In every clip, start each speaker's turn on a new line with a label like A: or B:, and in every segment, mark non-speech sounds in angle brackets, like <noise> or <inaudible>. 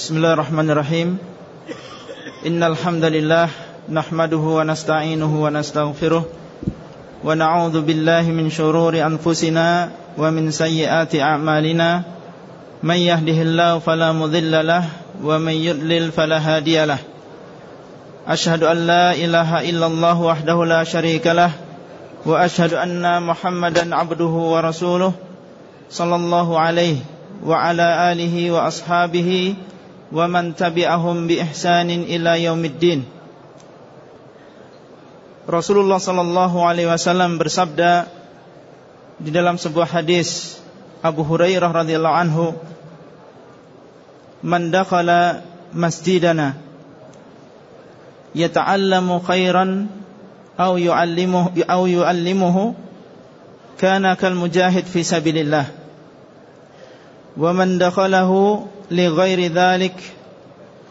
A: Bismillahirrahmanirrahim. Innal hamdalillah nahmaduhu wa nasta'inuhu wa nastaghfiruh. Wa na'udzu billahi min shururi anfusina wa min sayyiati a'malina. May yahdihillahu fala mudilla wa may yudlil fala hadiyalah an la ilaha illallah wahdahu la syarika lah wa ashhadu anna Muhammadan abduhu wa rasuluh. Sallallahu alaihi wa ala alihi wa ashabihi man tabi'ahum bi ihsanin ila yaumiddin. Rasulullah sallallahu alaihi wasallam bersabda di dalam sebuah hadis Abu Hurairah radhiyallahu anhu Man dakhala masjidana yata'allamu khairan aw yu'allimuhu aw yu'allimuhu kana kal mujahid fi sabilillah. Wa man dakhalahu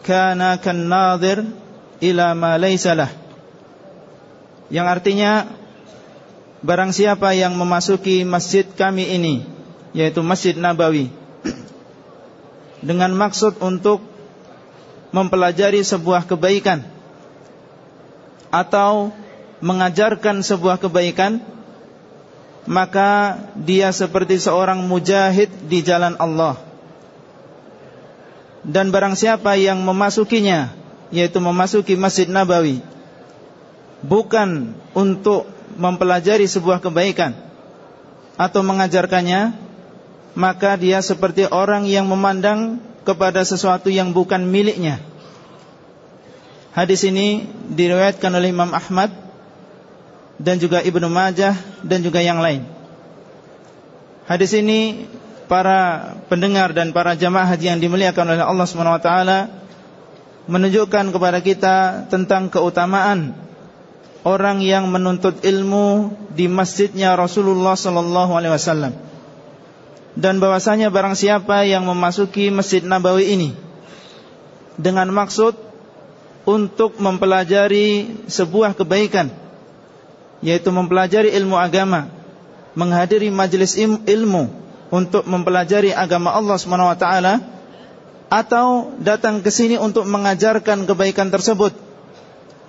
A: kana kan nadhir ila ma laysa lahu yang artinya barang siapa yang memasuki masjid kami ini yaitu Masjid Nabawi dengan maksud untuk mempelajari sebuah kebaikan atau mengajarkan sebuah kebaikan maka dia seperti seorang mujahid di jalan Allah dan barang siapa yang memasukinya yaitu memasuki Masjid Nabawi bukan untuk mempelajari sebuah kebaikan atau mengajarkannya, maka dia seperti orang yang memandang kepada sesuatu yang bukan miliknya. Hadis ini diriwayatkan oleh Imam Ahmad dan juga Ibnu Majah dan juga yang lain. Hadis ini para pendengar dan para jamaah haji yang dimuliakan oleh Allah Subhanahu wa taala menunjukkan kepada kita tentang keutamaan orang yang menuntut ilmu di masjidnya Rasulullah sallallahu alaihi wasallam. Dan bahwasanya barang siapa yang memasuki Masjid Nabawi ini dengan maksud untuk mempelajari sebuah kebaikan yaitu mempelajari ilmu agama, menghadiri majelis ilmu untuk mempelajari agama Allah Subhanahu wa taala atau datang ke sini untuk mengajarkan kebaikan tersebut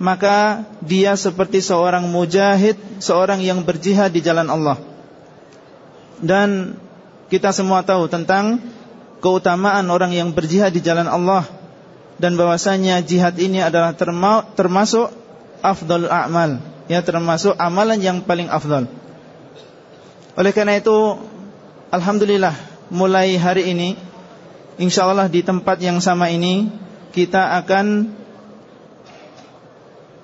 A: maka dia seperti seorang mujahid, seorang yang berjihad di jalan Allah. Dan kita semua tahu tentang keutamaan orang yang berjihad di jalan Allah dan bahwasanya jihad ini adalah termasuk afdal a'mal, ya termasuk amalan yang paling afdal. Oleh karena itu, alhamdulillah mulai hari ini insyaallah di tempat yang sama ini kita akan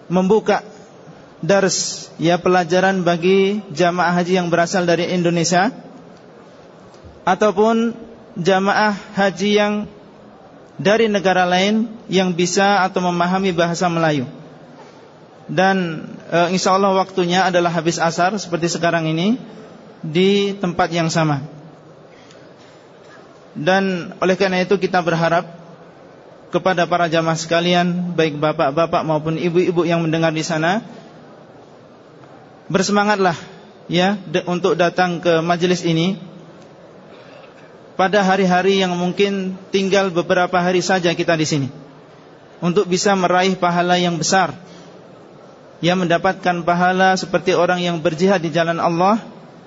A: membuka dars ya pelajaran bagi jamaah haji yang berasal dari Indonesia ataupun jamaah haji yang dari negara lain yang bisa atau memahami bahasa Melayu. Dan e, insya Allah waktunya adalah habis asar seperti sekarang ini di tempat yang sama. Dan oleh karena itu kita berharap kepada para jamaah sekalian, baik bapak-bapak maupun ibu-ibu yang mendengar di sana, bersemangatlah ya untuk datang ke majelis ini. Pada hari-hari yang mungkin tinggal beberapa hari saja kita di sini. Untuk bisa meraih pahala yang besar. Yang mendapatkan pahala seperti orang yang berjihad di jalan Allah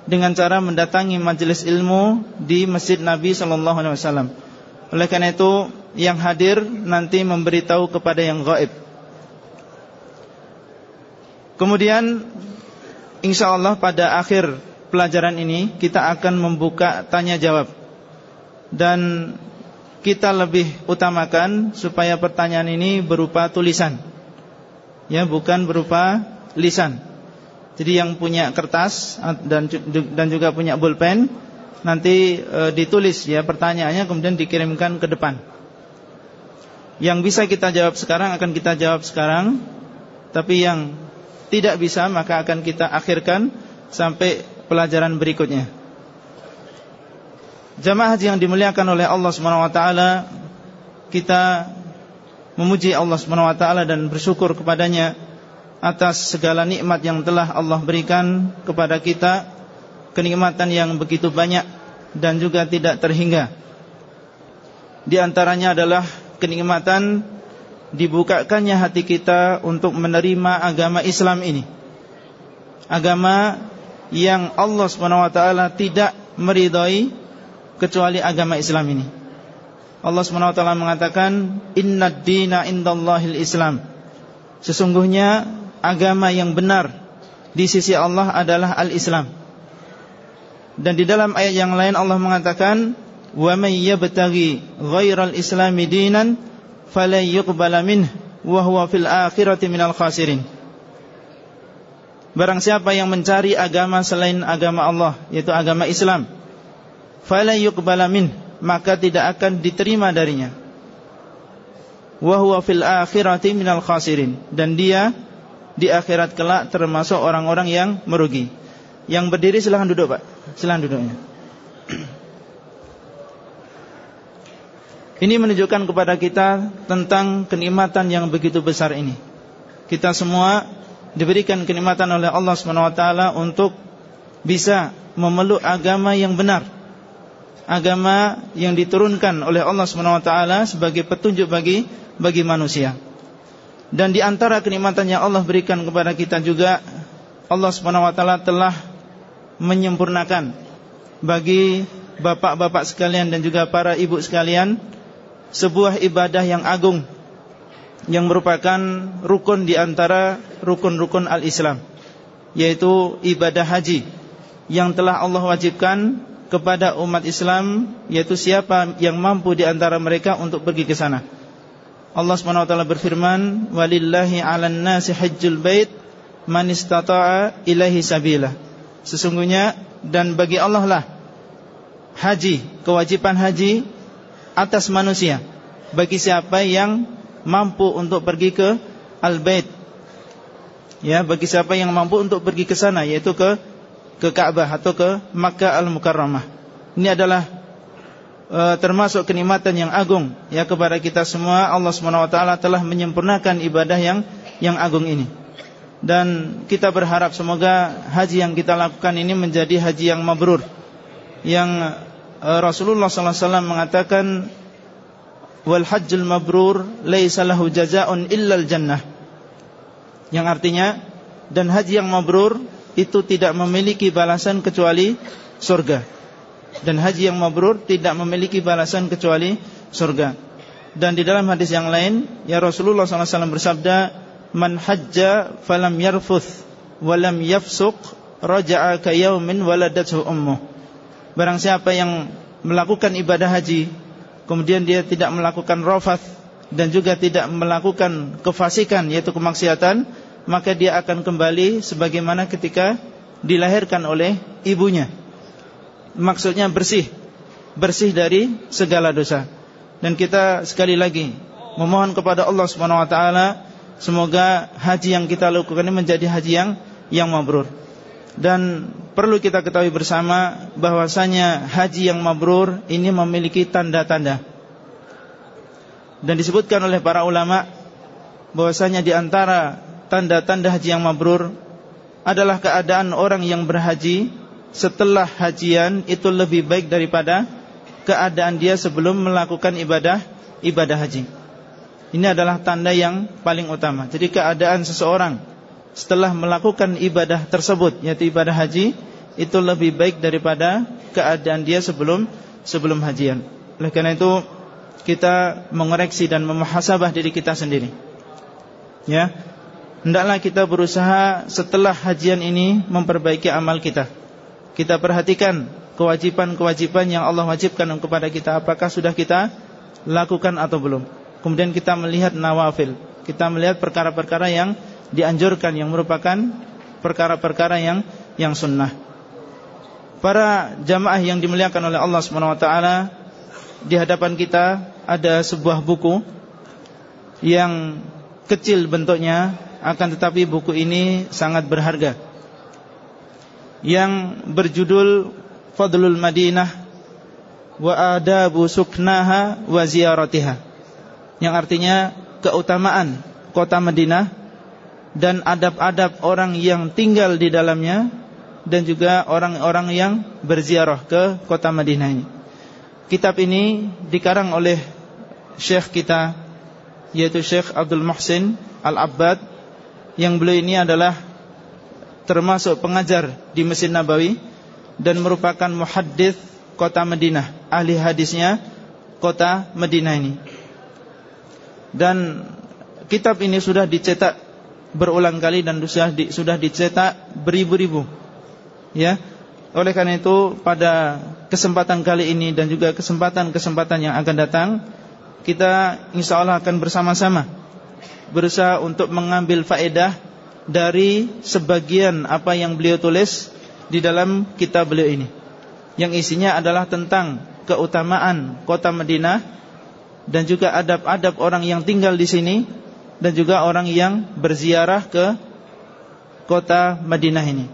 A: dengan cara mendatangi majelis ilmu di Masjid Nabi sallallahu alaihi wasallam. Oleh karena itu yang hadir nanti memberitahu kepada yang gaib. Kemudian insya Allah pada akhir pelajaran ini kita akan membuka tanya jawab dan kita lebih utamakan supaya pertanyaan ini berupa tulisan, ya bukan berupa lisan. Jadi yang punya kertas dan dan juga punya pulpen nanti e, ditulis ya pertanyaannya kemudian dikirimkan ke depan. Yang bisa kita jawab sekarang akan kita jawab sekarang, tapi yang tidak bisa maka akan kita akhirkan sampai pelajaran berikutnya. Jamaah haji yang dimuliakan oleh Allah taala, kita memuji Allah taala dan bersyukur kepadanya atas segala nikmat yang telah Allah berikan kepada kita kenikmatan yang begitu banyak dan juga tidak terhingga. Di antaranya adalah kenikmatan dibukakannya hati kita untuk menerima agama Islam ini. Agama yang Allah SWT tidak meridhai kecuali agama Islam ini. Allah SWT mengatakan Inna dina indallahil Islam Sesungguhnya agama yang benar Di sisi Allah adalah al-Islam. Dan di dalam ayat yang lain Allah mengatakan Wa man yabtaghi ghairal islami dinan falan yuqbala minh wa huwa fil akhirati minal khasirin. Barang siapa yang mencari agama selain agama Allah yaitu agama Islam falan yuqbala minh maka tidak akan diterima darinya. Wa huwa fil akhirati minal khasirin. Dan dia di akhirat kelak termasuk orang-orang yang merugi. Yang berdiri silahkan duduk, Pak. Silahkan duduknya. <clears throat> Ini menunjukkan kepada kita tentang kenikmatan yang begitu besar ini. Kita semua diberikan kenikmatan oleh Allah SWT untuk bisa memeluk agama yang benar agama yang diturunkan oleh Allah SWT sebagai petunjuk bagi bagi manusia. Dan di antara kenikmatan yang Allah berikan kepada kita juga Allah SWT telah menyempurnakan bagi bapak-bapak sekalian dan juga para ibu sekalian sebuah ibadah yang agung yang merupakan rukun di antara rukun-rukun al-Islam yaitu ibadah haji yang telah Allah wajibkan kepada umat Islam yaitu siapa yang mampu di antara mereka untuk pergi ke sana. Allah Subhanahu wa taala berfirman, "Walillahi 'alan nasi hajjul bait man istata'a ilaihi sabila." Sesungguhnya dan bagi Allah lah haji, kewajiban haji atas manusia bagi siapa yang mampu untuk pergi ke al-bait. Ya, bagi siapa yang mampu untuk pergi ke sana yaitu ke ke Ka'bah atau ke Makkah Al-Mukarramah. Ini adalah e, termasuk kenikmatan yang agung ya kepada kita semua. Allah SWT telah menyempurnakan ibadah yang yang agung ini. Dan kita berharap semoga haji yang kita lakukan ini menjadi haji yang mabrur. Yang e, Rasulullah SAW mengatakan wal hajjul mabrur laisa lahu jazaa'un illal jannah. Yang artinya dan haji yang mabrur itu tidak memiliki balasan kecuali surga. Dan haji yang mabrur tidak memiliki balasan kecuali surga. Dan di dalam hadis yang lain, ya Rasulullah SAW bersabda, "Man hajja falam yarfuth walam yafsuq raja'a ka yaumin waladathu ummuh." Barang siapa yang melakukan ibadah haji, kemudian dia tidak melakukan rafath dan juga tidak melakukan kefasikan yaitu kemaksiatan, maka dia akan kembali sebagaimana ketika dilahirkan oleh ibunya. Maksudnya bersih, bersih dari segala dosa. Dan kita sekali lagi memohon kepada Allah Subhanahu wa taala semoga haji yang kita lakukan ini menjadi haji yang yang mabrur. Dan perlu kita ketahui bersama bahwasanya haji yang mabrur ini memiliki tanda-tanda. Dan disebutkan oleh para ulama bahwasanya di antara tanda-tanda haji yang mabrur adalah keadaan orang yang berhaji setelah hajian itu lebih baik daripada keadaan dia sebelum melakukan ibadah ibadah haji. Ini adalah tanda yang paling utama. Jadi keadaan seseorang setelah melakukan ibadah tersebut yaitu ibadah haji itu lebih baik daripada keadaan dia sebelum sebelum hajian. Oleh karena itu kita mengoreksi dan memuhasabah diri kita sendiri. Ya, hendaklah kita berusaha setelah hajian ini memperbaiki amal kita. Kita perhatikan kewajiban-kewajiban yang Allah wajibkan kepada kita apakah sudah kita lakukan atau belum. Kemudian kita melihat nawafil, kita melihat perkara-perkara yang dianjurkan yang merupakan perkara-perkara yang yang sunnah. Para jamaah yang dimuliakan oleh Allah taala, di hadapan kita ada sebuah buku yang kecil bentuknya akan tetapi buku ini sangat berharga yang berjudul Fadlul Madinah wa adabu suknaha wa ziyaratiha yang artinya keutamaan kota Madinah dan adab-adab orang yang tinggal di dalamnya dan juga orang-orang yang berziarah ke kota Madinah ini. Kitab ini dikarang oleh Syekh kita yaitu Syekh Abdul Muhsin Al-Abbad yang beliau ini adalah termasuk pengajar di Masjid Nabawi dan merupakan muhaddits kota Madinah, ahli hadisnya kota Madinah ini. Dan kitab ini sudah dicetak berulang kali dan sudah sudah dicetak beribu-ribu. Ya. Oleh karena itu pada kesempatan kali ini dan juga kesempatan-kesempatan yang akan datang kita insya Allah akan bersama-sama berusaha untuk mengambil faedah dari sebagian apa yang beliau tulis di dalam kitab beliau ini. Yang isinya adalah tentang keutamaan kota Madinah dan juga adab-adab orang yang tinggal di sini dan juga orang yang berziarah ke kota Madinah ini.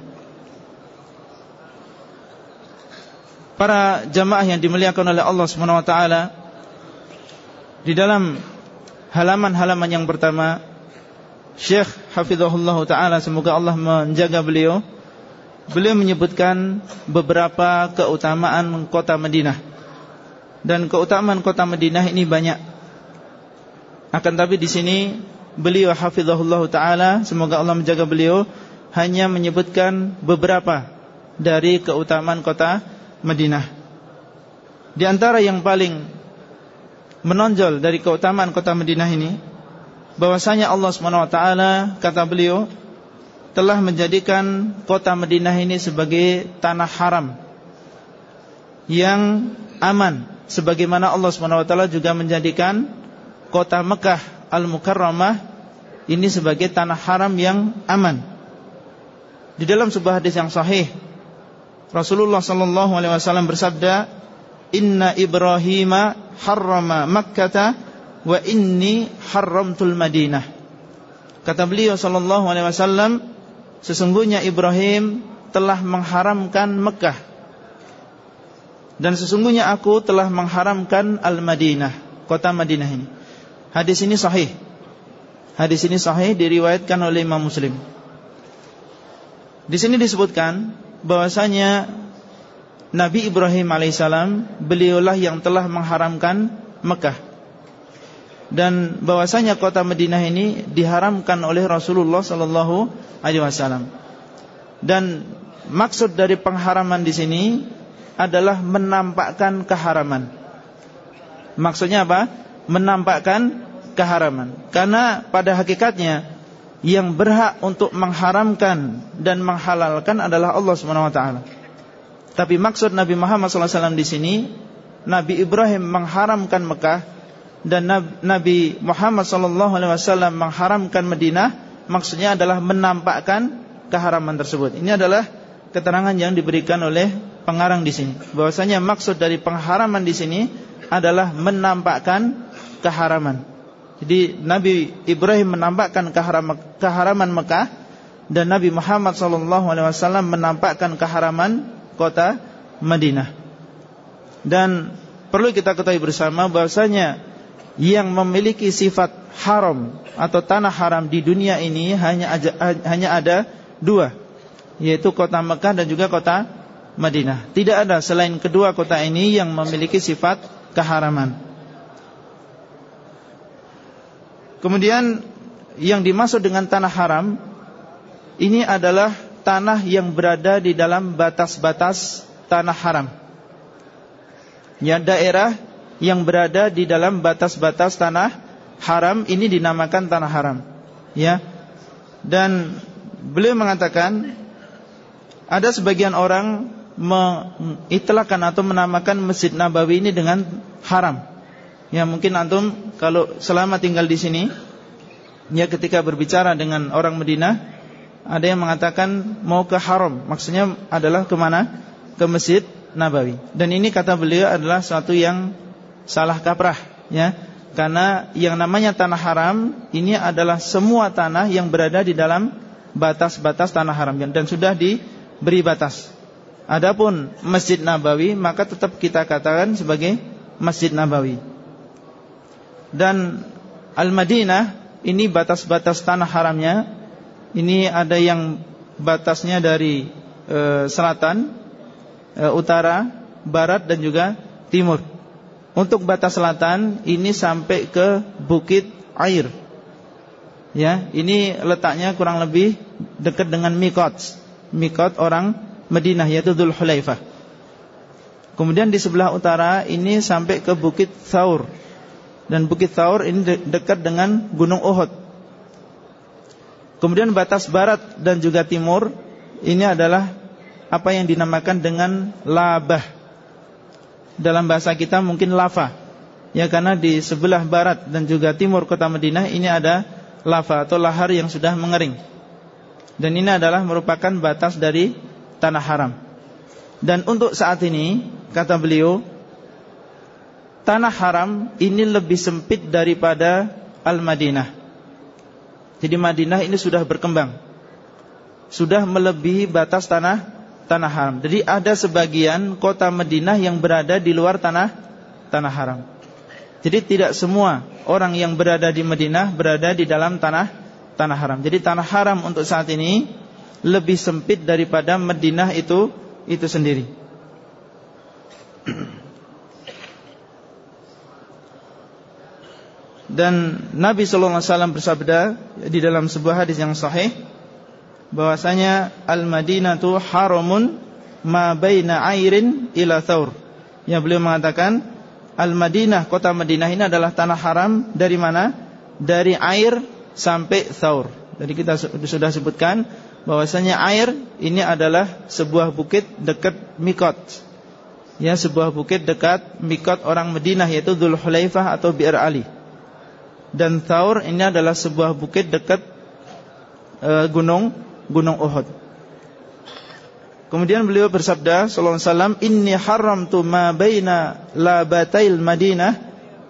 A: Para jamaah yang dimuliakan oleh Allah Subhanahu wa taala, di dalam halaman-halaman yang pertama Syekh Hafizahullah Ta'ala Semoga Allah menjaga beliau. Beliau menyebutkan beberapa keutamaan kota Madinah. Dan keutamaan kota Madinah ini banyak. Akan tapi di sini Beliau Hafizahullah Ta'ala Semoga Allah menjaga beliau Hanya menyebutkan beberapa Dari keutamaan kota Madinah. Di antara yang paling menonjol dari keutamaan kota Madinah ini bahwasanya Allah Subhanahu wa taala kata beliau telah menjadikan kota Madinah ini sebagai tanah haram yang aman sebagaimana Allah Subhanahu wa taala juga menjadikan kota Mekah Al-Mukarramah ini sebagai tanah haram yang aman. Di dalam sebuah hadis yang sahih Rasulullah sallallahu alaihi wasallam bersabda Inna Ibrahim harrama Makkah wa inni haramtul Madinah. Kata beliau sallallahu alaihi wasallam, sesungguhnya Ibrahim telah mengharamkan Mekah. Dan sesungguhnya aku telah mengharamkan Al-Madinah, kota Madinah ini. Hadis ini sahih. Hadis ini sahih diriwayatkan oleh Imam Muslim. Di sini disebutkan bahwasanya Nabi Ibrahim alaihissalam beliaulah yang telah mengharamkan Mekah dan bahwasanya kota Madinah ini diharamkan oleh Rasulullah sallallahu alaihi wasallam. Dan maksud dari pengharaman di sini adalah menampakkan keharaman. Maksudnya apa? Menampakkan keharaman. Karena pada hakikatnya yang berhak untuk mengharamkan dan menghalalkan adalah Allah Subhanahu wa taala. Tapi maksud Nabi Muhammad SAW di sini, Nabi Ibrahim mengharamkan Mekah dan Nabi Muhammad SAW mengharamkan Madinah, maksudnya adalah menampakkan keharaman tersebut. Ini adalah keterangan yang diberikan oleh pengarang di sini. Bahwasanya maksud dari pengharaman di sini adalah menampakkan keharaman. Jadi Nabi Ibrahim menampakkan keharaman Mekah dan Nabi Muhammad SAW menampakkan keharaman kota Madinah. Dan perlu kita ketahui bersama bahwasanya yang memiliki sifat haram atau tanah haram di dunia ini hanya hanya ada dua, yaitu kota Mekah dan juga kota Madinah. Tidak ada selain kedua kota ini yang memiliki sifat keharaman. Kemudian yang dimaksud dengan tanah haram ini adalah tanah yang berada di dalam batas-batas tanah haram. Ya daerah yang berada di dalam batas-batas tanah haram ini dinamakan tanah haram. Ya. Dan beliau mengatakan ada sebagian orang mengitlakkan atau menamakan Masjid Nabawi ini dengan haram. Ya mungkin antum kalau selama tinggal di sini ya ketika berbicara dengan orang Madinah ada yang mengatakan mau ke haram, maksudnya adalah ke mana? Ke Masjid Nabawi. Dan ini kata beliau adalah suatu yang salah kaprah, ya. Karena yang namanya tanah haram ini adalah semua tanah yang berada di dalam batas-batas tanah haram dan sudah diberi batas. Adapun Masjid Nabawi maka tetap kita katakan sebagai Masjid Nabawi. Dan Al-Madinah ini batas-batas tanah haramnya ini ada yang batasnya dari e, selatan, e, utara, barat dan juga timur. Untuk batas selatan ini sampai ke Bukit Air. Ya, ini letaknya kurang lebih dekat dengan Mikot. Mikot orang Madinah yaitu Dhul Hulaifah. Kemudian di sebelah utara ini sampai ke Bukit Thaur. Dan Bukit Thaur ini dekat dengan Gunung Uhud. Kemudian batas barat dan juga timur ini adalah apa yang dinamakan dengan labah. Dalam bahasa kita mungkin lava. Ya karena di sebelah barat dan juga timur kota Madinah ini ada lava atau lahar yang sudah mengering. Dan ini adalah merupakan batas dari tanah haram. Dan untuk saat ini kata beliau tanah haram ini lebih sempit daripada Al-Madinah. Jadi Madinah ini sudah berkembang. Sudah melebihi batas tanah tanah haram. Jadi ada sebagian kota Madinah yang berada di luar tanah tanah haram. Jadi tidak semua orang yang berada di Madinah berada di dalam tanah tanah haram. Jadi tanah haram untuk saat ini lebih sempit daripada Madinah itu itu sendiri. Dan Nabi sallallahu alaihi wasallam bersabda di dalam sebuah hadis yang sahih bahwasanya Al-Madinatu haramun ma baina airin ila thaur. Yang beliau mengatakan Al-Madinah kota Madinah ini adalah tanah haram dari mana? Dari air sampai thaur. Jadi kita sudah sebutkan bahwasanya air ini adalah sebuah bukit dekat Mikot. Ya, sebuah bukit dekat Mikot orang Madinah yaitu Dzul Hulaifah atau Bir Ali dan Thaur ini adalah sebuah bukit dekat e, gunung Gunung Uhud. Kemudian beliau bersabda sallallahu alaihi wasallam, "Inni haramtu ma baina labatail Madinah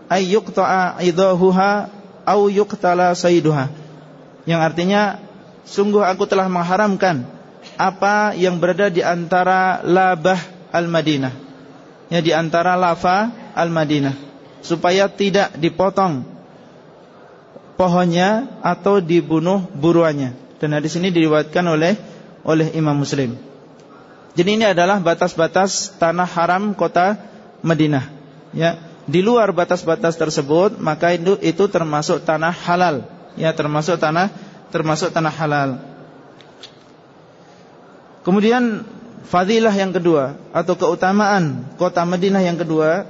A: ay yuqta'a idahuha au yuqtala saiduha." Yang artinya sungguh aku telah mengharamkan apa yang berada di antara labah Al-Madinah. Ya di antara lava Al-Madinah supaya tidak dipotong pohonnya atau dibunuh buruannya. Dan hadis ini diriwayatkan oleh oleh Imam Muslim. Jadi ini adalah batas-batas tanah haram kota Madinah. Ya, di luar batas-batas tersebut maka itu itu termasuk tanah halal. Ya, termasuk tanah termasuk tanah halal. Kemudian fadilah yang kedua atau keutamaan kota Madinah yang kedua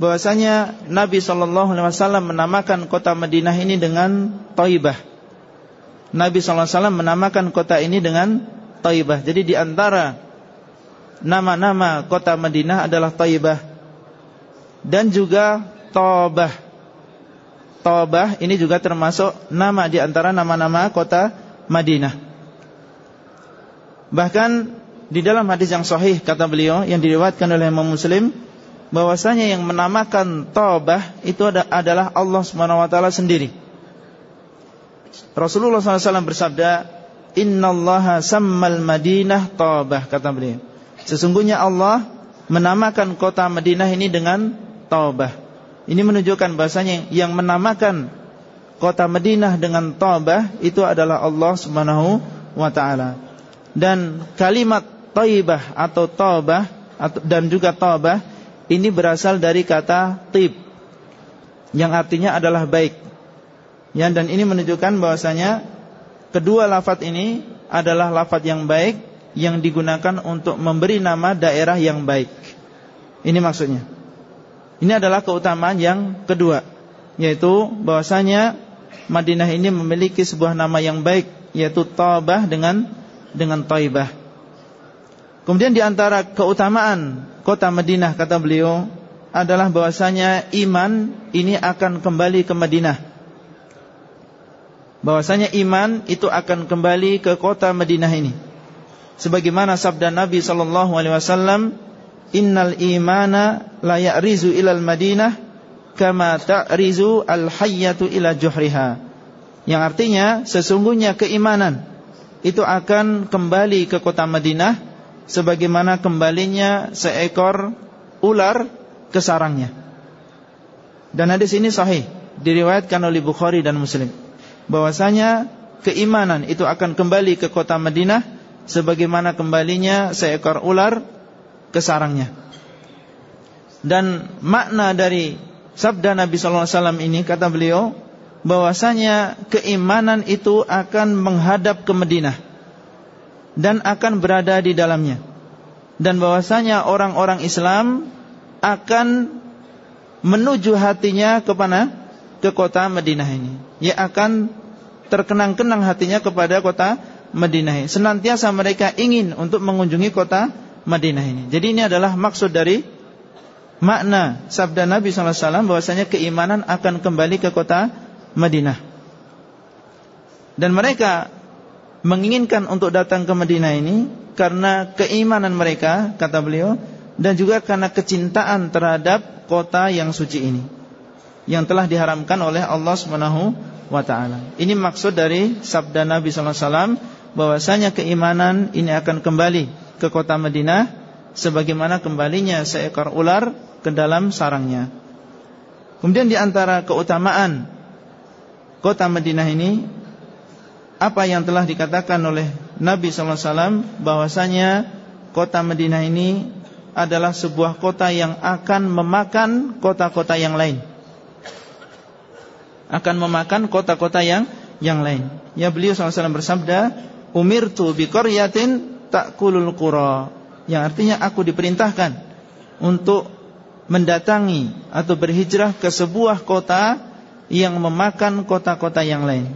A: bahwasanya Nabi Shallallahu Alaihi Wasallam menamakan kota Madinah ini dengan Taibah. Nabi Wasallam menamakan kota ini dengan Taibah. Jadi di antara nama-nama kota Madinah adalah Taibah dan juga Tobah. Tobah ini juga termasuk nama di antara nama-nama kota Madinah. Bahkan di dalam hadis yang sahih kata beliau yang diriwayatkan oleh Imam Muslim bahwasanya yang menamakan Taubah itu adalah Allah Subhanahu wa taala sendiri. Rasulullah SAW bersabda, Inna Allah sammal Madinah Taubah kata beliau. Sesungguhnya Allah menamakan kota Madinah ini dengan Taubah. Ini menunjukkan bahasanya yang menamakan kota Madinah dengan Taubah itu adalah Allah Subhanahu wa taala. Dan kalimat Taibah atau Taubah dan juga Taubah ini berasal dari kata tib yang artinya adalah baik. Ya, dan ini menunjukkan bahwasanya kedua lafat ini adalah lafat yang baik yang digunakan untuk memberi nama daerah yang baik. Ini maksudnya. Ini adalah keutamaan yang kedua, yaitu bahwasanya Madinah ini memiliki sebuah nama yang baik, yaitu Taubah dengan dengan Taibah. Kemudian di antara keutamaan kota Madinah kata beliau adalah bahwasanya iman ini akan kembali ke Madinah. Bahwasanya iman itu akan kembali ke kota Madinah ini. Sebagaimana sabda Nabi sallallahu alaihi wasallam, "Innal imana la ya'rizu ilal Madinah kama ta'rizu al-hayyatu ila juhriha." Yang artinya sesungguhnya keimanan itu akan kembali ke kota Madinah sebagaimana kembalinya seekor ular ke sarangnya. Dan hadis ini sahih diriwayatkan oleh Bukhari dan Muslim bahwasanya keimanan itu akan kembali ke kota Madinah sebagaimana kembalinya seekor ular ke sarangnya. Dan makna dari sabda Nabi sallallahu alaihi wasallam ini kata beliau bahwasanya keimanan itu akan menghadap ke Madinah dan akan berada di dalamnya. Dan bahwasanya orang-orang Islam akan menuju hatinya ke? Ke kota Madinah ini. Ya akan terkenang-kenang hatinya kepada kota Madinah. Senantiasa mereka ingin untuk mengunjungi kota Madinah ini. Jadi ini adalah maksud dari makna sabda Nabi SAW bahwasanya keimanan akan kembali ke kota Madinah. Dan mereka menginginkan untuk datang ke Madinah ini karena keimanan mereka, kata beliau, dan juga karena kecintaan terhadap kota yang suci ini yang telah diharamkan oleh Allah Subhanahu wa taala. Ini maksud dari sabda Nabi sallallahu alaihi wasallam bahwasanya keimanan ini akan kembali ke kota Madinah sebagaimana kembalinya seekor ular ke dalam sarangnya. Kemudian di antara keutamaan kota Madinah ini apa yang telah dikatakan oleh Nabi sallallahu alaihi wasallam bahwasanya kota Madinah ini adalah sebuah kota yang akan memakan kota-kota yang lain. Akan memakan kota-kota yang yang lain. Ya beliau SAW bersabda, "Umirtu bi qaryatin ta'kulul qura." Yang artinya aku diperintahkan untuk mendatangi atau berhijrah ke sebuah kota yang memakan kota-kota yang lain.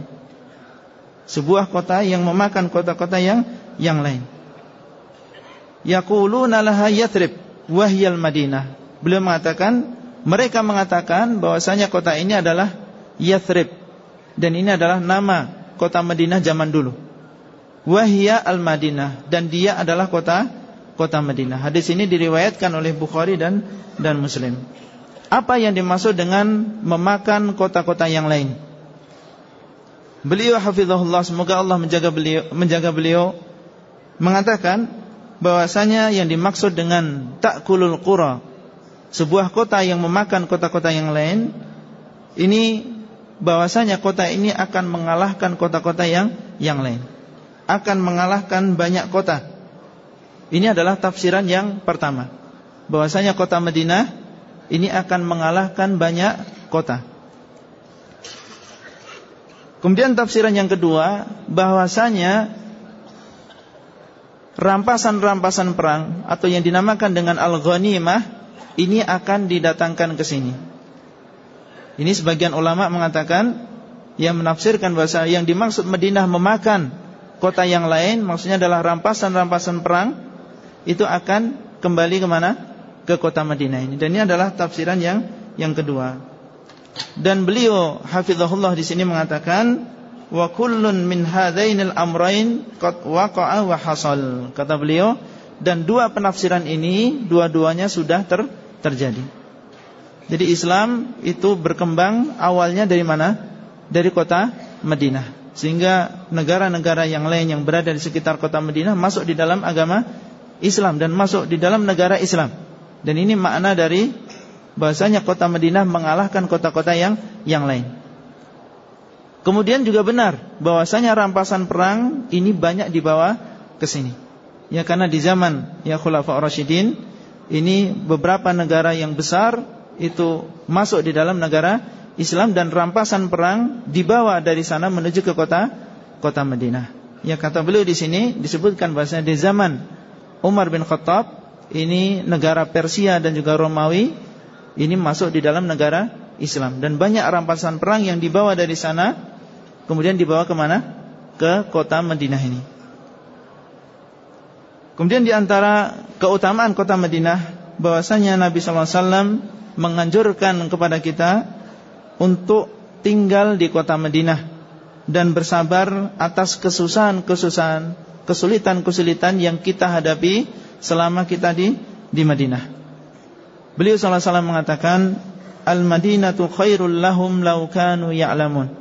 A: Sebuah kota yang memakan kota-kota yang yang lain. Yaquluna laha Yathrib wa Madinah. Beliau mengatakan mereka mengatakan bahwasanya kota ini adalah Yathrib dan ini adalah nama kota Madinah zaman dulu. Wahia al-Madinah dan dia adalah kota kota Madinah. Hadis ini diriwayatkan oleh Bukhari dan dan Muslim. Apa yang dimaksud dengan memakan kota-kota yang lain? Beliau hafizahullah semoga Allah menjaga beliau menjaga beliau mengatakan bahwasanya yang dimaksud dengan takulul qura sebuah kota yang memakan kota-kota yang lain ini bahwasanya kota ini akan mengalahkan kota-kota yang yang lain akan mengalahkan banyak kota ini adalah tafsiran yang pertama bahwasanya kota Madinah ini akan mengalahkan banyak kota. Kemudian tafsiran yang kedua bahwasanya rampasan-rampasan perang atau yang dinamakan dengan al-ghanimah ini akan didatangkan ke sini. Ini sebagian ulama mengatakan yang menafsirkan bahasa yang dimaksud Madinah memakan kota yang lain maksudnya adalah rampasan-rampasan perang itu akan kembali ke mana? ke kota Madinah ini. Dan ini adalah tafsiran yang yang kedua. Dan beliau hafizahullah di sini mengatakan wa kullun min hadainil amrain qad waqa'a wa hasal. Kata beliau dan dua penafsiran ini dua-duanya sudah ter, terjadi. Jadi Islam itu berkembang awalnya dari mana? Dari kota Madinah. Sehingga negara-negara yang lain yang berada di sekitar kota Madinah masuk di dalam agama Islam dan masuk di dalam negara Islam. Dan ini makna dari bahasanya kota Madinah mengalahkan kota-kota yang yang lain. Kemudian juga benar bahwasanya rampasan perang ini banyak dibawa ke sini. Ya karena di zaman ya Khulafa Rasyidin ini beberapa negara yang besar itu masuk di dalam negara Islam dan rampasan perang dibawa dari sana menuju ke kota kota Madinah. Ya kata beliau di sini disebutkan bahasanya di zaman Umar bin Khattab ini negara Persia dan juga Romawi ini masuk di dalam negara Islam dan banyak rampasan perang yang dibawa dari sana kemudian dibawa ke mana? Ke kota Madinah ini. Kemudian di antara keutamaan kota Madinah bahwasanya Nabi sallallahu alaihi wasallam menganjurkan kepada kita untuk tinggal di kota Madinah dan bersabar atas kesusahan-kesusahan, kesulitan-kesulitan yang kita hadapi selama kita di di Madinah. Beliau alaihi wasallam mengatakan, "Al-Madinatu khairul lahum law kanu ya'lamun."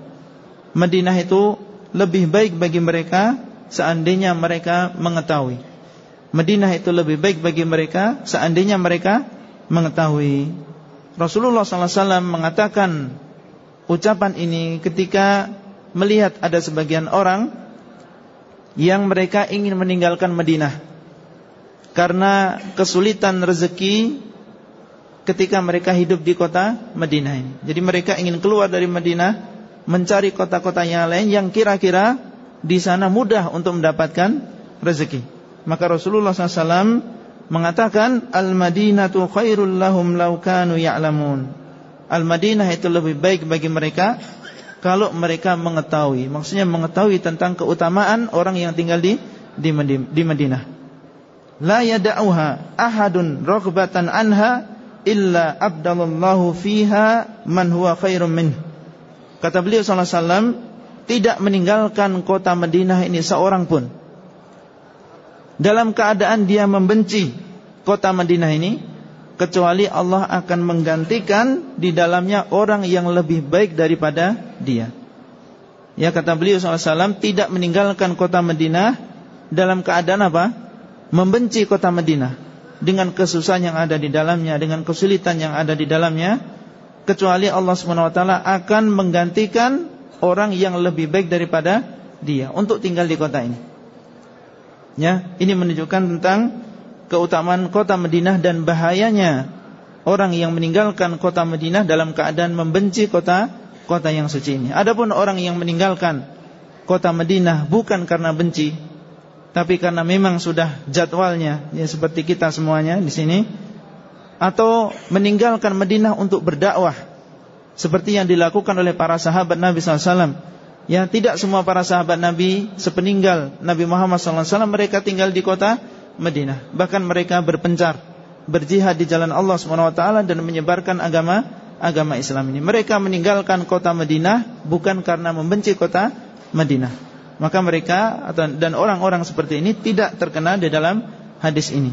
A: Madinah itu lebih baik bagi mereka seandainya mereka mengetahui. Madinah itu lebih baik bagi mereka seandainya mereka mengetahui. Rasulullah sallallahu alaihi wasallam mengatakan ucapan ini ketika melihat ada sebagian orang yang mereka ingin meninggalkan Madinah karena kesulitan rezeki ketika mereka hidup di kota Madinah. Jadi mereka ingin keluar dari Madinah mencari kota-kota yang lain yang kira-kira di sana mudah untuk mendapatkan rezeki. Maka Rasulullah SAW mengatakan Al-Madinatu khairul lahum law kanu ya'lamun. Al-Madinah itu lebih baik bagi mereka kalau mereka mengetahui. Maksudnya mengetahui tentang keutamaan orang yang tinggal di di Madinah. La yada'uha ahadun raghbatan anha illa abdallallahu fiha man huwa khairum min. Kata beliau sallallahu alaihi wasallam, tidak meninggalkan kota Madinah ini seorang pun. Dalam keadaan dia membenci kota Madinah ini kecuali Allah akan menggantikan di dalamnya orang yang lebih baik daripada dia. Ya kata beliau SAW tidak meninggalkan kota Madinah dalam keadaan apa? Membenci kota Madinah dengan kesusahan yang ada di dalamnya, dengan kesulitan yang ada di dalamnya, kecuali Allah SWT akan menggantikan orang yang lebih baik daripada dia untuk tinggal di kota ini. Ya, ini menunjukkan tentang keutamaan kota Madinah dan bahayanya orang yang meninggalkan kota Madinah dalam keadaan membenci kota kota yang suci ini. Adapun orang yang meninggalkan kota Madinah bukan karena benci, tapi karena memang sudah jadwalnya ya seperti kita semuanya di sini atau meninggalkan Madinah untuk berdakwah seperti yang dilakukan oleh para sahabat Nabi SAW. Ya tidak semua para sahabat Nabi sepeninggal Nabi Muhammad SAW mereka tinggal di kota Madinah. Bahkan mereka berpencar, berjihad di jalan Allah SWT dan menyebarkan agama agama Islam ini. Mereka meninggalkan kota Madinah bukan karena membenci kota Madinah maka mereka dan orang-orang seperti ini tidak terkena di dalam hadis ini.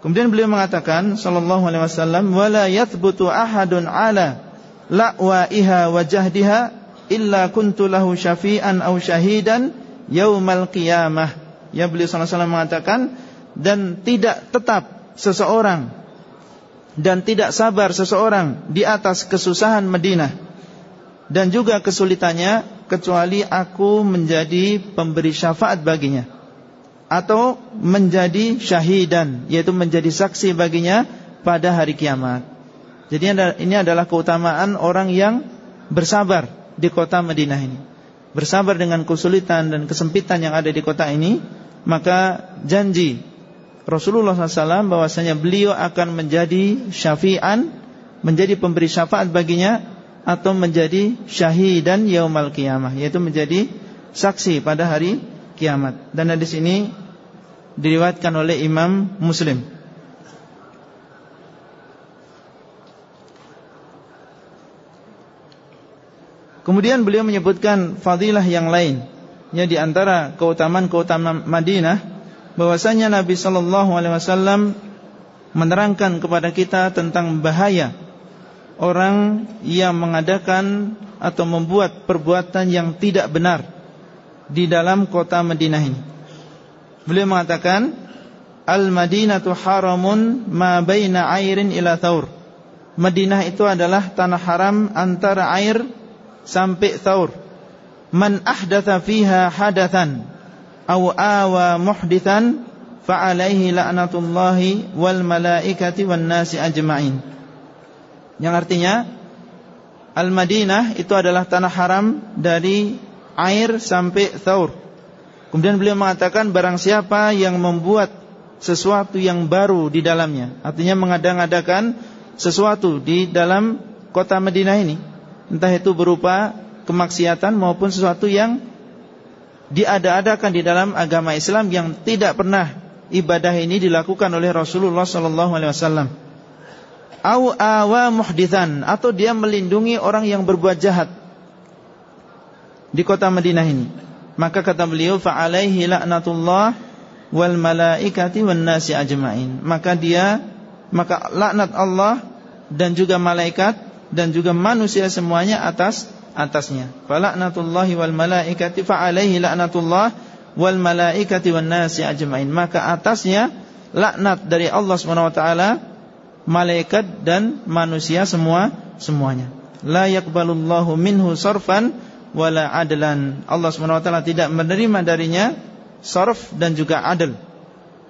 A: Kemudian beliau mengatakan sallallahu alaihi wasallam wala yathbutu ahadun ala la'waiha wa jahdiha illa kuntu lahu syafi'an aw syahidan yaumal qiyamah. Ya beliau sallallahu alaihi wasallam mengatakan dan tidak tetap seseorang dan tidak sabar seseorang di atas kesusahan Madinah dan juga kesulitannya kecuali aku menjadi pemberi syafaat baginya atau menjadi syahidan yaitu menjadi saksi baginya pada hari kiamat. Jadi ini adalah keutamaan orang yang bersabar di kota Madinah ini. Bersabar dengan kesulitan dan kesempitan yang ada di kota ini, maka janji Rasulullah SAW bahwasanya beliau akan menjadi syafi'an, menjadi pemberi syafaat baginya atau menjadi syahidan yaumal qiyamah yaitu menjadi saksi pada hari kiamat dan hadis ini diriwayatkan oleh Imam Muslim Kemudian beliau menyebutkan fadilah yang lain Ya di antara keutamaan-keutamaan Madinah bahwasanya Nabi sallallahu alaihi wasallam menerangkan kepada kita tentang bahaya orang yang mengadakan atau membuat perbuatan yang tidak benar di dalam kota Madinah ini. Beliau mengatakan, Al-Madinatu haramun ma baina airin ila thaur. Madinah itu adalah tanah haram antara air sampai thaur. Man ahdatha fiha hadathan aw awa muhdithan fa alaihi la'natullahi wal malaikati wan nasi ajma'in. Yang artinya Al-Madinah itu adalah tanah haram dari air sampai Thaur. Kemudian beliau mengatakan barang siapa yang membuat sesuatu yang baru di dalamnya, artinya mengadang-adakan sesuatu di dalam kota Madinah ini, entah itu berupa kemaksiatan maupun sesuatu yang diada-adakan di dalam agama Islam yang tidak pernah ibadah ini dilakukan oleh Rasulullah sallallahu alaihi wasallam au awa muhdithan atau dia melindungi orang yang berbuat jahat di kota Madinah ini. Maka kata beliau fa alaihi laknatullah wal malaikati wan nasi ajmain. Maka dia maka laknat Allah dan juga malaikat dan juga manusia semuanya atas atasnya. Fa laknatullahi wal malaikati fa laknatullah wal malaikati wan nasi ajmain. Maka atasnya laknat dari Allah Subhanahu wa taala malaikat dan manusia semua semuanya. La yaqbalullahu minhu sarfan wala adlan. Allah SWT tidak menerima darinya sarf dan juga adl.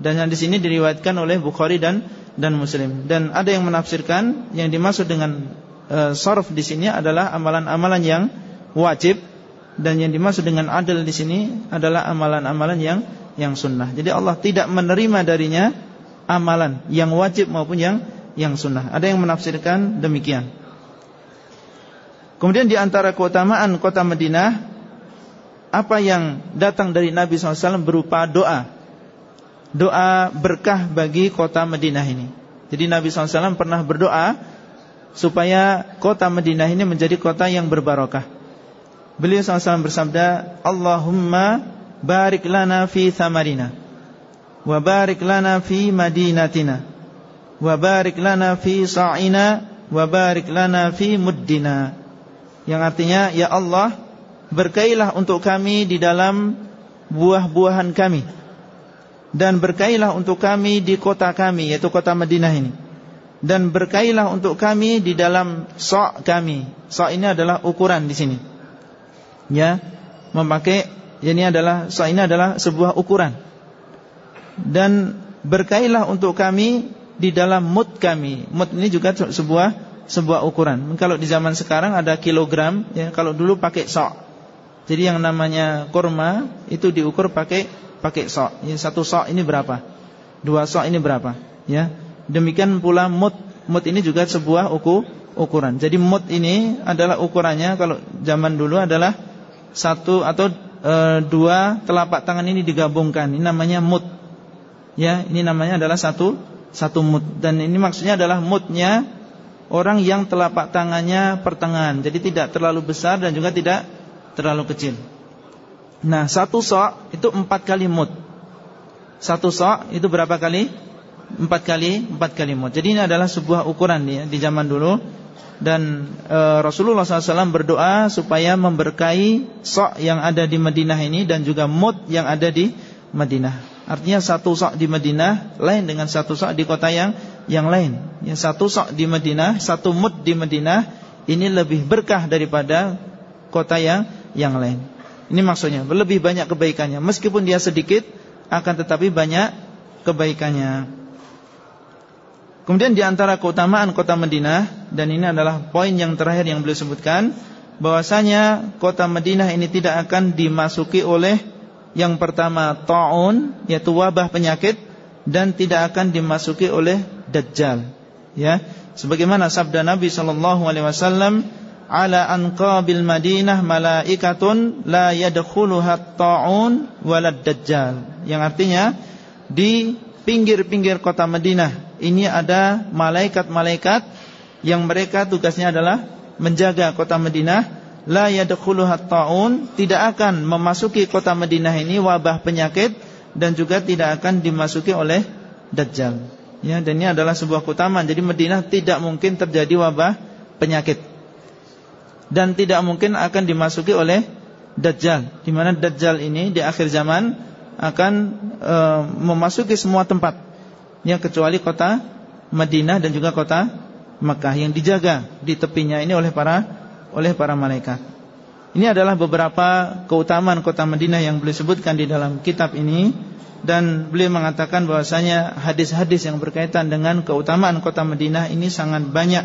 A: Dan yang di sini diriwayatkan oleh Bukhari dan dan Muslim. Dan ada yang menafsirkan yang dimaksud dengan e, sorf di sini adalah amalan-amalan yang wajib dan yang dimaksud dengan adil di sini adalah amalan-amalan yang yang sunnah. Jadi Allah tidak menerima darinya amalan yang wajib maupun yang yang sunnah. Ada yang menafsirkan demikian. Kemudian di antara keutamaan kota Madinah apa yang datang dari Nabi SAW berupa doa. Doa berkah bagi kota Madinah ini. Jadi Nabi SAW pernah berdoa supaya kota Madinah ini menjadi kota yang berbarokah. Beliau SAW bersabda Allahumma barik lana fi thamarina Wa barik lana fi madinatina Wa barik lana fi sa'ina Wa barik lana fi muddina Yang artinya Ya Allah Berkailah untuk kami di dalam Buah-buahan kami Dan berkailah untuk kami di kota kami Yaitu kota Madinah ini Dan berkailah untuk kami di dalam sok kami. Sok ini adalah ukuran di sini. Ya memakai ini adalah so ini adalah sebuah ukuran. Dan berkailah untuk kami di dalam mut kami. Mut ini juga sebuah sebuah ukuran. Kalau di zaman sekarang ada kilogram ya kalau dulu pakai sok. Jadi yang namanya kurma itu diukur pakai pakai sok. Ya, satu sok ini berapa? Dua sok ini berapa? Ya demikian pula mut mut ini juga sebuah uku, ukuran jadi mut ini adalah ukurannya kalau zaman dulu adalah satu atau e, dua telapak tangan ini digabungkan. Ini namanya mut. Ya, ini namanya adalah satu satu mut dan ini maksudnya adalah mutnya orang yang telapak tangannya pertengahan. Jadi tidak terlalu besar dan juga tidak terlalu kecil. Nah, satu sok itu empat kali mut. Satu sok itu berapa kali? Empat kali, empat kali mut. Jadi ini adalah sebuah ukuran ya di zaman dulu dan e, Rasulullah SAW berdoa supaya memberkahi sok yang ada di Madinah ini dan juga mut yang ada di Madinah. Artinya satu sok di Madinah lain dengan satu sok di kota yang yang lain. Yang satu sok di Madinah, satu mut di Madinah ini lebih berkah daripada kota yang yang lain. Ini maksudnya lebih banyak kebaikannya. Meskipun dia sedikit akan tetapi banyak kebaikannya. Kemudian di antara keutamaan kota Madinah dan ini adalah poin yang terakhir yang beliau sebutkan bahwasanya kota Madinah ini tidak akan dimasuki oleh yang pertama taun yaitu wabah penyakit dan tidak akan dimasuki oleh dajjal ya. Sebagaimana sabda Nabi sallallahu alaihi wasallam ala anqabil madinah malaikatun la yadkhuluha taun walad dajjal. Yang artinya di pinggir-pinggir kota Madinah ini ada malaikat-malaikat yang mereka tugasnya adalah menjaga kota Madinah. La yadkhuluha taun tidak akan memasuki kota Madinah ini wabah penyakit dan juga tidak akan dimasuki oleh dajjal. Ya dan ini adalah sebuah keutamaan. Jadi Madinah tidak mungkin terjadi wabah penyakit. Dan tidak mungkin akan dimasuki oleh dajjal. Di mana dajjal ini di akhir zaman akan e, memasuki semua tempat ya kecuali kota Madinah dan juga kota Mekah yang dijaga di tepinya ini oleh para oleh para malaikat. Ini adalah beberapa keutamaan kota Madinah yang beliau sebutkan di dalam kitab ini dan beliau mengatakan bahwasanya hadis-hadis yang berkaitan dengan keutamaan kota Madinah ini sangat banyak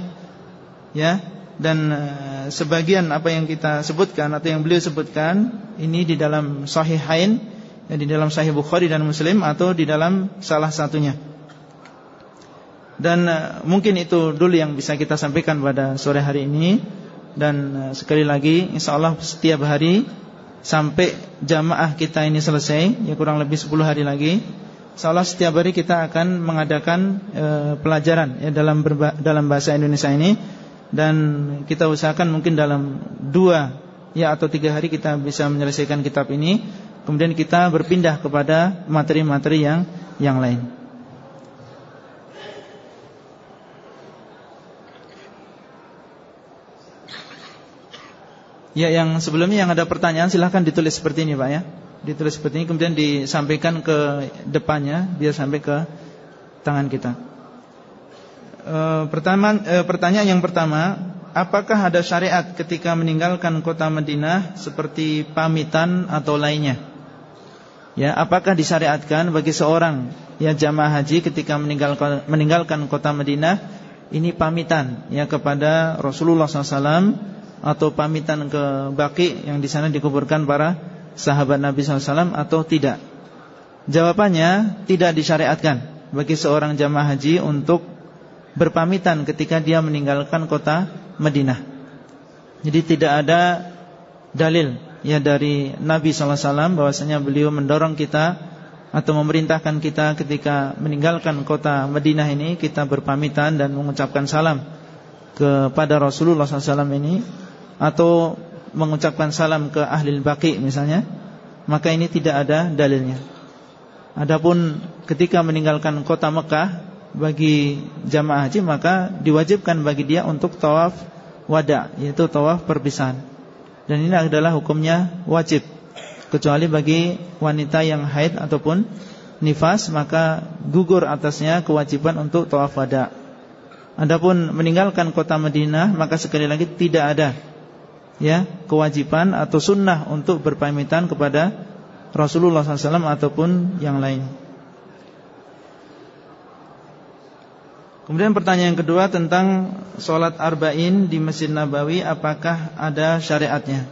A: ya dan uh, sebagian apa yang kita sebutkan atau yang beliau sebutkan ini di dalam sahihain ya, di dalam sahih Bukhari dan Muslim atau di dalam salah satunya. Dan uh, mungkin itu dulu yang bisa kita sampaikan pada sore hari ini. Dan uh, sekali lagi insya Allah setiap hari Sampai jamaah kita ini selesai Ya kurang lebih 10 hari lagi Insya Allah setiap hari kita akan mengadakan uh, pelajaran ya, dalam, dalam bahasa Indonesia ini. Dan kita usahakan mungkin dalam dua ya atau tiga hari kita bisa menyelesaikan kitab ini. Kemudian kita berpindah kepada materi-materi yang yang lain Ya yang sebelumnya yang ada pertanyaan silahkan ditulis seperti ini Pak ya. Ditulis seperti ini kemudian disampaikan ke depannya Biar sampai ke tangan kita. E, pertama, e, Pertanyaan yang pertama Apakah ada syariat ketika meninggalkan kota Madinah Seperti pamitan atau lainnya? Ya, apakah disyariatkan bagi seorang ya jamaah haji ketika meninggalkan meninggalkan kota Madinah ini pamitan ya kepada Rasulullah SAW atau pamitan ke Baki yang di sana dikuburkan para sahabat Nabi SAW atau tidak? Jawabannya tidak disyariatkan bagi seorang jamaah haji untuk berpamitan ketika dia meninggalkan kota Madinah. Jadi tidak ada dalil ya dari Nabi SAW bahwasanya beliau mendorong kita atau memerintahkan kita ketika meninggalkan kota Madinah ini kita berpamitan dan mengucapkan salam kepada Rasulullah SAW ini atau mengucapkan salam ke ahli baki misalnya maka ini tidak ada dalilnya. Adapun ketika meninggalkan kota Mekah bagi jamaah haji maka diwajibkan bagi dia untuk tawaf wada yaitu tawaf perpisahan. Dan ini adalah hukumnya wajib Kecuali bagi wanita yang haid ataupun nifas Maka gugur atasnya kewajiban untuk tawaf wada Adapun meninggalkan kota Madinah Maka sekali lagi tidak ada ya Kewajiban atau sunnah untuk berpamitan kepada Rasulullah SAW ataupun yang lain. Kemudian pertanyaan kedua tentang Sholat arba'in di Masjid Nabawi Apakah ada syariatnya?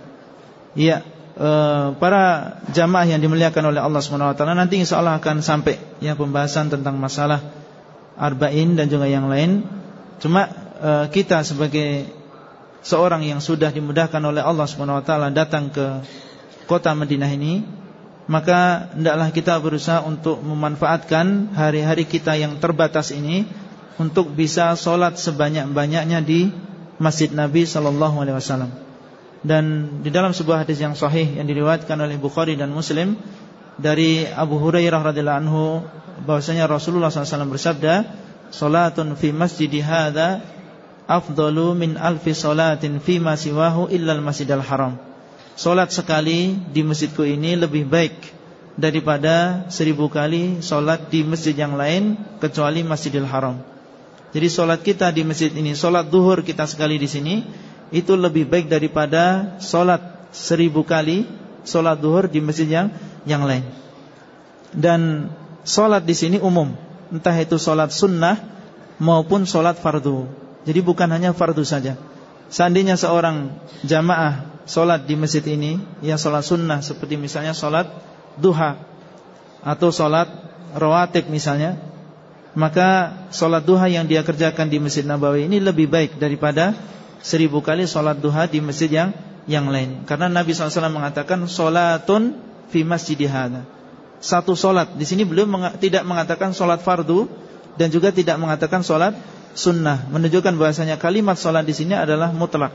A: Iya e, Para jamaah yang dimuliakan oleh Allah SWT Nanti insya Allah akan sampai ya Pembahasan tentang masalah Arba'in dan juga yang lain. Cuma e, kita sebagai Seorang yang sudah dimudahkan oleh Allah SWT Datang ke kota Madinah ini Maka hendaklah kita berusaha untuk memanfaatkan Hari-hari kita yang terbatas ini untuk bisa sholat sebanyak-banyaknya di Masjid Nabi Sallallahu Alaihi Wasallam. Dan di dalam sebuah hadis yang sahih yang diriwayatkan oleh Bukhari dan Muslim dari Abu Hurairah radhiyallahu anhu bahwasanya Rasulullah SAW bersabda, "Salatun fi masjidi hadza afdalu min alfi salatin fi ma siwahu illa al-masjidil haram." Salat sekali di masjidku ini lebih baik daripada seribu kali salat di masjid yang lain kecuali Masjidil Haram. Jadi solat kita di masjid ini, solat duhur kita sekali di sini, itu lebih baik daripada solat seribu kali solat duhur di masjid yang yang lain. Dan solat di sini umum, entah itu solat sunnah maupun solat fardu. Jadi bukan hanya fardu saja. Seandainya seorang jamaah solat di masjid ini, yang solat sunnah seperti misalnya solat duha atau solat rawatib misalnya, maka sholat duha yang dia kerjakan di Masjid Nabawi ini lebih baik daripada seribu kali sholat duha di masjid yang yang lain. Karena Nabi SAW mengatakan sholatun fi masjid hadha. Satu sholat. Di sini beliau meng tidak mengatakan sholat fardu dan juga tidak mengatakan sholat sunnah. Menunjukkan bahasanya kalimat sholat di sini adalah mutlak.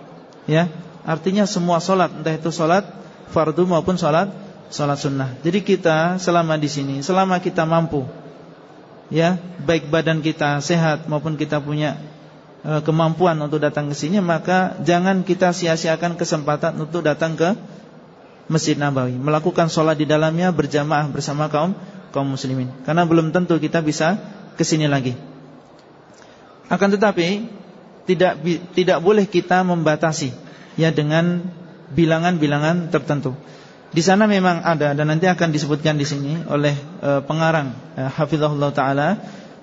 A: Ya, artinya semua sholat, entah itu sholat fardu maupun sholat sholat sunnah. Jadi kita selama di sini, selama kita mampu ya baik badan kita sehat maupun kita punya e, kemampuan untuk datang ke sini maka jangan kita sia-siakan kesempatan untuk datang ke Masjid Nabawi melakukan sholat di dalamnya berjamaah bersama kaum kaum muslimin karena belum tentu kita bisa ke sini lagi akan tetapi tidak tidak boleh kita membatasi ya dengan bilangan-bilangan tertentu di sana memang ada dan nanti akan disebutkan di sini oleh e, pengarang e, Hafizahullah taala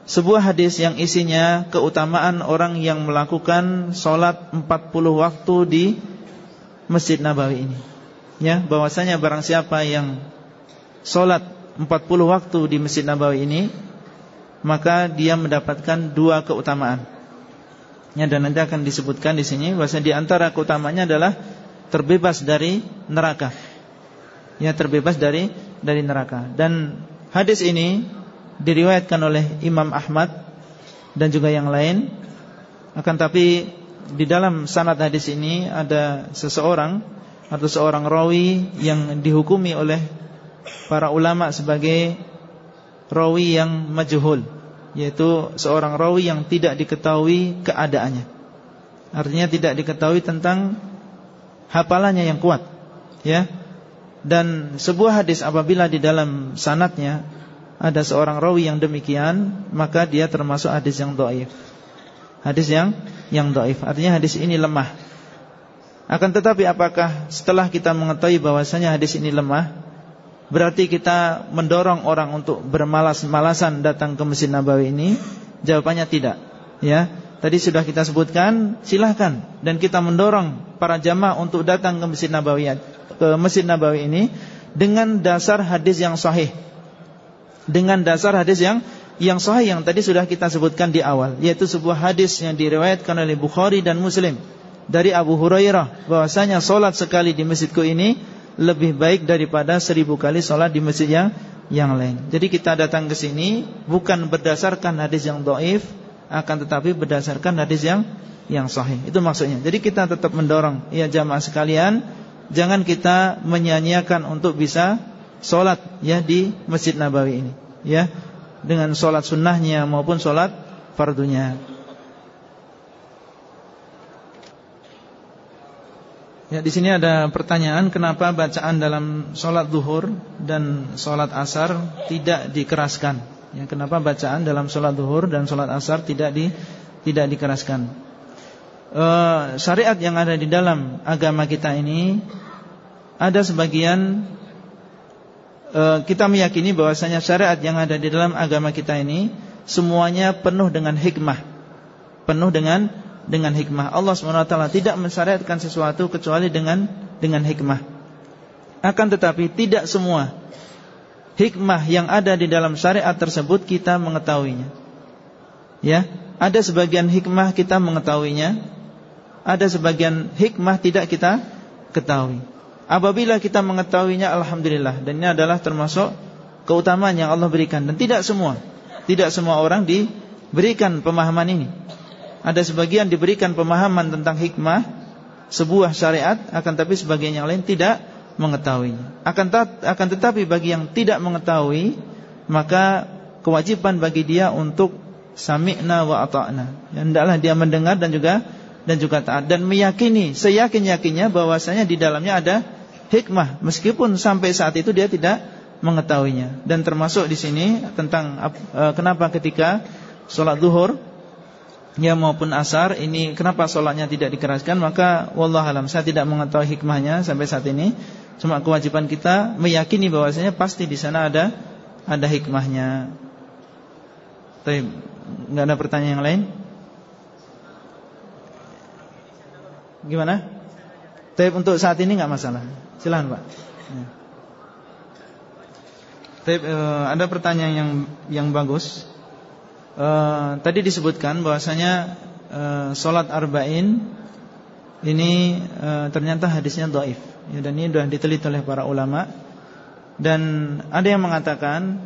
A: sebuah hadis yang isinya keutamaan orang yang melakukan sholat 40 waktu di Masjid Nabawi ini. Ya, bahwasanya barang siapa yang sholat 40 waktu di Masjid Nabawi ini maka dia mendapatkan dua keutamaan. Ya, dan nanti akan disebutkan di sini bahwasanya di antara keutamanya adalah terbebas dari neraka ya terbebas dari dari neraka. Dan hadis ini diriwayatkan oleh Imam Ahmad dan juga yang lain. Akan tapi di dalam sanad hadis ini ada seseorang atau seorang rawi yang dihukumi oleh para ulama sebagai rawi yang majhul, yaitu seorang rawi yang tidak diketahui keadaannya. Artinya tidak diketahui tentang hafalannya yang kuat, ya dan sebuah hadis apabila di dalam sanatnya ada seorang rawi yang demikian, maka dia termasuk hadis yang doif. Hadis yang yang doif. Artinya hadis ini lemah. Akan tetapi apakah setelah kita mengetahui bahwasanya hadis ini lemah, Berarti kita mendorong orang untuk bermalas-malasan datang ke Masjid Nabawi ini? Jawabannya tidak. Ya, tadi sudah kita sebutkan, silahkan dan kita mendorong para jamaah untuk datang ke Masjid Nabawi ke Masjid Nabawi ini dengan dasar hadis yang sahih. Dengan dasar hadis yang yang sahih yang tadi sudah kita sebutkan di awal, yaitu sebuah hadis yang diriwayatkan oleh Bukhari dan Muslim dari Abu Hurairah bahwasanya solat sekali di masjidku ini lebih baik daripada seribu kali sholat di masjid yang yang lain. Jadi kita datang ke sini bukan berdasarkan hadis yang doif, akan tetapi berdasarkan hadis yang yang sahih. Itu maksudnya. Jadi kita tetap mendorong ya jamaah sekalian, jangan kita menyanyiakan untuk bisa sholat ya di masjid Nabawi ini, ya dengan sholat sunnahnya maupun sholat fardunya. Ya, di sini ada pertanyaan kenapa bacaan dalam sholat duhur dan sholat asar tidak dikeraskan? Ya, kenapa bacaan dalam sholat duhur dan sholat asar tidak di tidak dikeraskan? E, syariat yang ada di dalam agama kita ini ada sebagian e, kita meyakini bahwasanya syariat yang ada di dalam agama kita ini semuanya penuh dengan hikmah, penuh dengan dengan hikmah. Allah SWT tidak mensyariatkan sesuatu kecuali dengan dengan hikmah. Akan tetapi tidak semua hikmah yang ada di dalam syariat tersebut kita mengetahuinya. Ya, ada sebagian hikmah kita mengetahuinya, ada sebagian hikmah tidak kita ketahui. Apabila kita mengetahuinya alhamdulillah dan ini adalah termasuk keutamaan yang Allah berikan dan tidak semua tidak semua orang diberikan pemahaman ini. Ada sebagian diberikan pemahaman tentang hikmah sebuah syariat, akan tapi sebagian yang lain tidak mengetahuinya. Akan akan tetapi bagi yang tidak mengetahui, maka kewajiban bagi dia untuk sami'na wa ata'na. Ya, hendaklah dia mendengar dan juga dan juga taat dan meyakini seyakin-yakinnya bahwasanya di dalamnya ada hikmah meskipun sampai saat itu dia tidak mengetahuinya. Dan termasuk di sini tentang uh, kenapa ketika sholat zuhur ya maupun asar ini kenapa sholatnya tidak dikeraskan maka wallah alam saya tidak mengetahui hikmahnya sampai saat ini cuma kewajiban kita meyakini bahwasanya pasti di sana ada ada hikmahnya. Tapi nggak ada pertanyaan yang lain? Gimana? Tapi untuk saat ini nggak masalah. Silahkan pak. Ya. Tapi, uh, ada pertanyaan yang yang bagus uh, tadi disebutkan bahwasanya uh, Sholat arba'in ini uh, ternyata hadisnya doif ya, dan ini sudah diteliti oleh para ulama. Dan ada yang mengatakan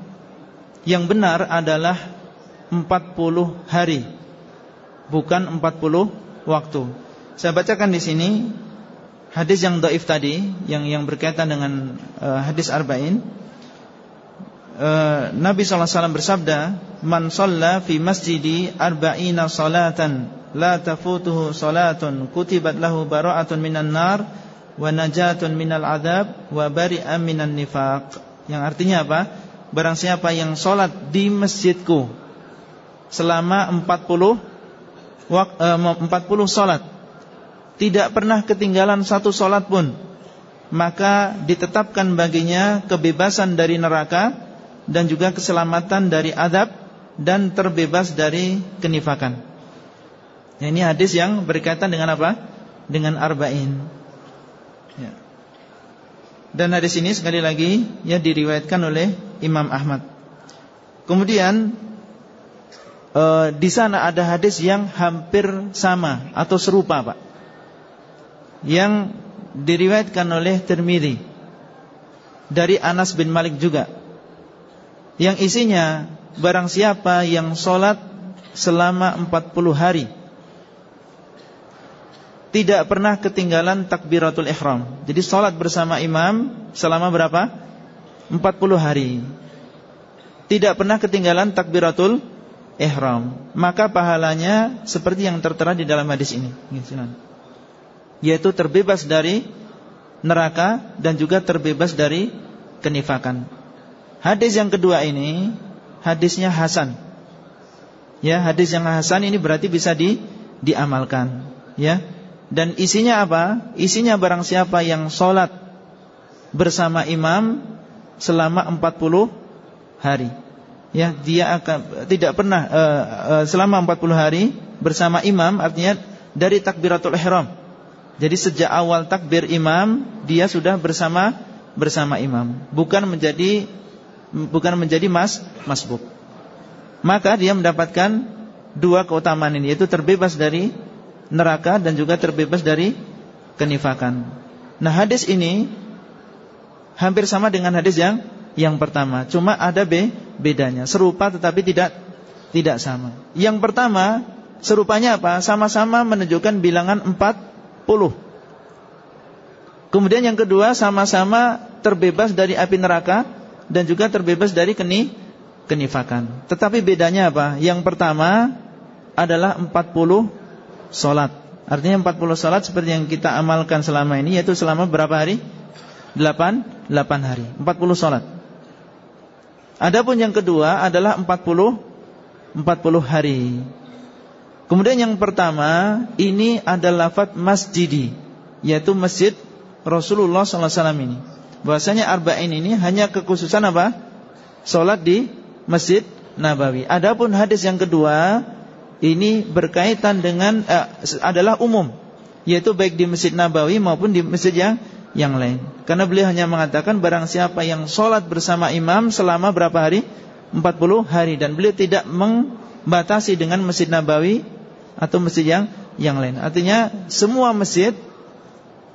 A: yang benar adalah 40 hari bukan 40 waktu. Saya bacakan di sini hadis yang doif tadi yang yang berkaitan dengan uh, hadis arba'in uh, Nabi SAW bersabda Man salla fi masjidi arba'ina salatan La tafutuhu salatun Kutibat lahu bara'atun minan nar Wa najatun minal adab Wa bari'an minan nifaq Yang artinya apa? Barang siapa yang solat di masjidku Selama 40 wak, uh, 40 solat Tidak pernah ketinggalan satu solat pun Maka ditetapkan baginya kebebasan dari neraka dan juga keselamatan dari adab dan terbebas dari kenifakan. Ya, ini hadis yang berkaitan dengan apa? Dengan arba'in. Ya. Dan hadis ini sekali lagi ya diriwayatkan oleh Imam Ahmad. Kemudian e, di sana ada hadis yang hampir sama atau serupa, Pak. Yang diriwayatkan oleh Tirmidzi dari Anas bin Malik juga yang isinya barang siapa yang sholat selama 40 hari tidak pernah ketinggalan takbiratul ihram. Jadi sholat bersama imam selama berapa? 40 hari. Tidak pernah ketinggalan takbiratul ihram. Maka pahalanya seperti yang tertera di dalam hadis ini. Yaitu terbebas dari neraka dan juga terbebas dari kenifakan. Hadis yang kedua ini hadisnya hasan. Ya, hadis yang hasan ini berarti bisa di diamalkan, ya. Dan isinya apa? Isinya barang siapa yang sholat bersama imam selama 40 hari. Ya, dia akan tidak pernah uh, uh, selama 40 hari bersama imam artinya dari takbiratul ihram. Jadi sejak awal takbir imam dia sudah bersama bersama imam, bukan menjadi bukan menjadi mas masbuk. Maka dia mendapatkan dua keutamaan ini yaitu terbebas dari neraka dan juga terbebas dari kenifakan. Nah, hadis ini hampir sama dengan hadis yang yang pertama, cuma ada B bedanya, serupa tetapi tidak tidak sama. Yang pertama, serupanya apa? Sama-sama menunjukkan bilangan 40. Kemudian yang kedua, sama-sama terbebas dari api neraka dan juga terbebas dari keni kenifakan. Tetapi bedanya apa? Yang pertama adalah 40 solat. Artinya 40 solat seperti yang kita amalkan selama ini yaitu selama berapa hari? 8 8 hari. 40 solat. Adapun yang kedua adalah 40 40 hari. Kemudian yang pertama ini adalah lafaz masjidi yaitu masjid Rasulullah SAW ini. Bahwasanya arba'in ini hanya kekhususan apa? Salat di Masjid Nabawi. Adapun hadis yang kedua ini berkaitan dengan eh, adalah umum yaitu baik di Masjid Nabawi maupun di masjid yang yang lain. Karena beliau hanya mengatakan barang siapa yang sholat bersama imam selama berapa hari? 40 hari dan beliau tidak membatasi dengan Masjid Nabawi atau masjid yang yang lain. Artinya semua masjid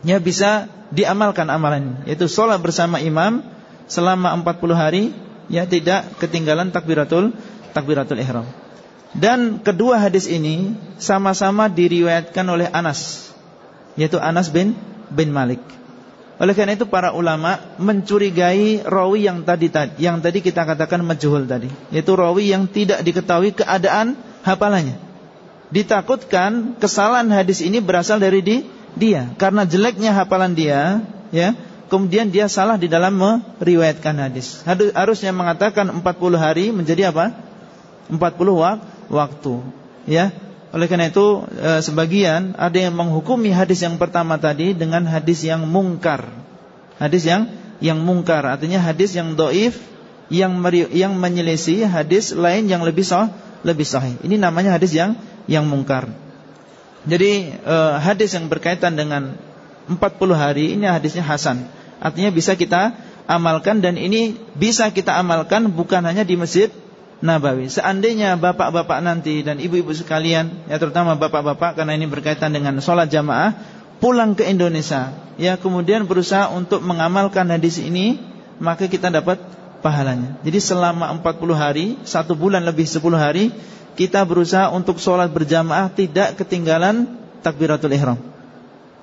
A: ya bisa diamalkan amalan yaitu sholat bersama imam selama 40 hari ya tidak ketinggalan takbiratul takbiratul ihram. Dan kedua hadis ini sama-sama diriwayatkan oleh Anas yaitu Anas bin bin Malik. Oleh karena itu para ulama mencurigai rawi yang tadi yang tadi kita katakan majhul tadi, yaitu rawi yang tidak diketahui keadaan hafalannya. Ditakutkan kesalahan hadis ini berasal dari di, dia karena jeleknya hafalan dia, ya. Kemudian dia salah di dalam meriwayatkan hadis. Harusnya mengatakan 40 hari menjadi apa? 40 waktu, ya. Oleh karena itu e, sebagian ada yang menghukumi hadis yang pertama tadi dengan hadis yang mungkar. Hadis yang yang mungkar artinya hadis yang doif yang meri, yang menyelisih hadis lain yang lebih sah, lebih sahih. Ini namanya hadis yang yang mungkar. Jadi e, hadis yang berkaitan dengan 40 hari ini hadisnya hasan. Artinya bisa kita amalkan dan ini bisa kita amalkan bukan hanya di masjid Nabawi. Seandainya bapak-bapak nanti dan ibu-ibu sekalian, ya terutama bapak-bapak karena ini berkaitan dengan sholat jamaah, pulang ke Indonesia, ya kemudian berusaha untuk mengamalkan hadis ini, maka kita dapat pahalanya. Jadi selama 40 hari, satu bulan lebih 10 hari, kita berusaha untuk sholat berjamaah tidak ketinggalan takbiratul ihram.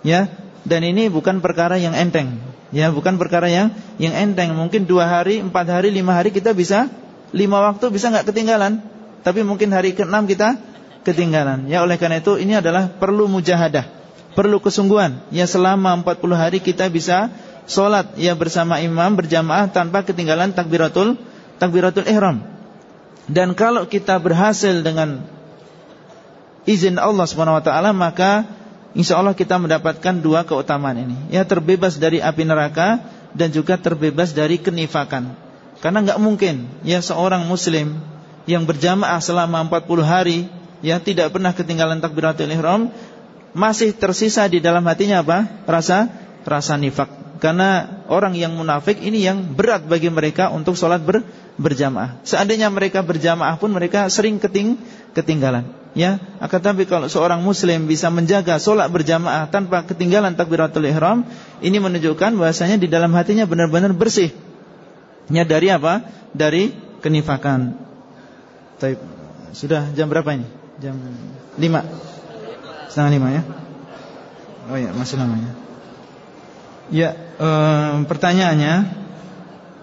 A: Ya, dan ini bukan perkara yang enteng. Ya, bukan perkara yang yang enteng. Mungkin dua hari, empat hari, lima hari kita bisa lima waktu bisa nggak ketinggalan, tapi mungkin hari ke-6 kita ketinggalan. Ya oleh karena itu ini adalah perlu mujahadah, perlu kesungguhan. Ya selama 40 hari kita bisa sholat ya bersama imam berjamaah tanpa ketinggalan takbiratul takbiratul ihram. Dan kalau kita berhasil dengan izin Allah Subhanahu wa taala maka insyaallah kita mendapatkan dua keutamaan ini. Ya terbebas dari api neraka dan juga terbebas dari kenifakan. Karena nggak mungkin ya seorang muslim yang berjamaah selama 40 hari ya tidak pernah ketinggalan takbiratul ihram masih tersisa di dalam hatinya apa? Rasa rasa nifak. Karena orang yang munafik ini yang berat bagi mereka untuk sholat ber, berjamaah. Seandainya mereka berjamaah pun mereka sering keting, ketinggalan. Ya, akan tapi kalau seorang muslim bisa menjaga sholat berjamaah tanpa ketinggalan takbiratul ihram, ini menunjukkan bahwasanya di dalam hatinya benar-benar bersih nya dari apa? Dari kenifakan. Taib. Sudah jam berapa ini? Jam 5 Setengah 5 ya Oh ya masih lamanya Ya e, Pertanyaannya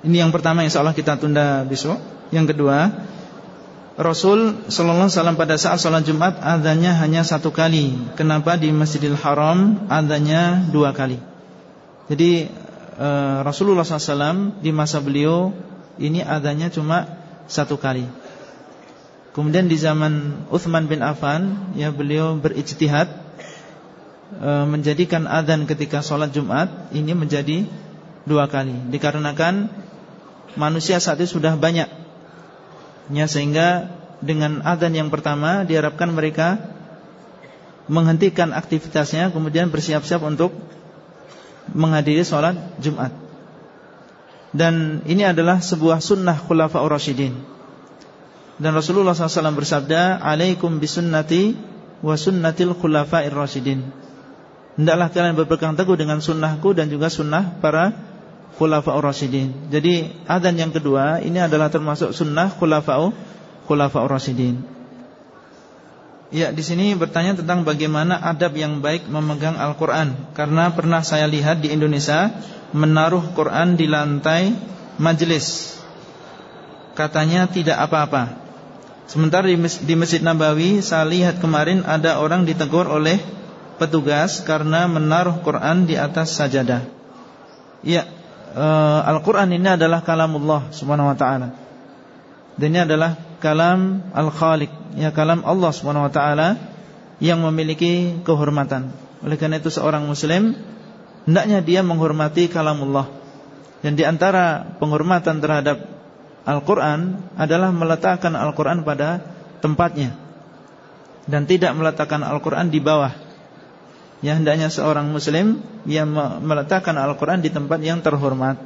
A: Ini yang pertama yang seolah kita tunda besok. Yang kedua Rasul Sallallahu Alaihi Wasallam pada saat sholat Jumat Adanya hanya satu kali. Kenapa di Masjidil Haram Adanya dua kali? Jadi Eh, Rasulullah SAW di masa beliau ini adanya cuma satu kali. Kemudian di zaman Uthman bin Affan ya beliau berijtihad. e, menjadikan adzan ketika sholat Jumat ini menjadi dua kali. Dikarenakan manusia saat itu sudah banyak. Ya sehingga dengan adzan yang pertama diharapkan mereka menghentikan aktivitasnya kemudian bersiap-siap untuk menghadiri sholat Jumat. Dan ini adalah sebuah sunnah khulafa'ur rasyidin. Dan Rasulullah SAW bersabda, "Alaikum bisunnati wa sunnatil khulafa'ir rasyidin." Hendaklah kalian berpegang teguh dengan sunnahku dan juga sunnah para khulafa'ur rasyidin. Jadi adzan yang kedua ini adalah termasuk sunnah khulafa'u khulafa'ur rasyidin. Ya, di sini bertanya tentang bagaimana adab yang baik memegang Al-Qur'an karena pernah saya lihat di Indonesia menaruh Quran di lantai majelis. Katanya tidak apa-apa. Sementara di Masjid Nabawi saya lihat kemarin ada orang ditegur oleh petugas karena menaruh Quran di atas sajadah. Ya, uh, Al-Quran ini adalah kalamullah subhanahu wa ta'ala. Dan ini adalah kalam Al-Khaliq Ya kalam Allah subhanahu wa ta'ala Yang memiliki kehormatan. Oleh karena itu seorang muslim Hendaknya dia menghormati kalamullah Dan di antara penghormatan terhadap Al-Quran Adalah meletakkan Al-Quran pada tempatnya. Dan tidak meletakkan Al-Quran di bawah Ya hendaknya seorang muslim Yang meletakkan Al-Quran di tempat yang terhormat.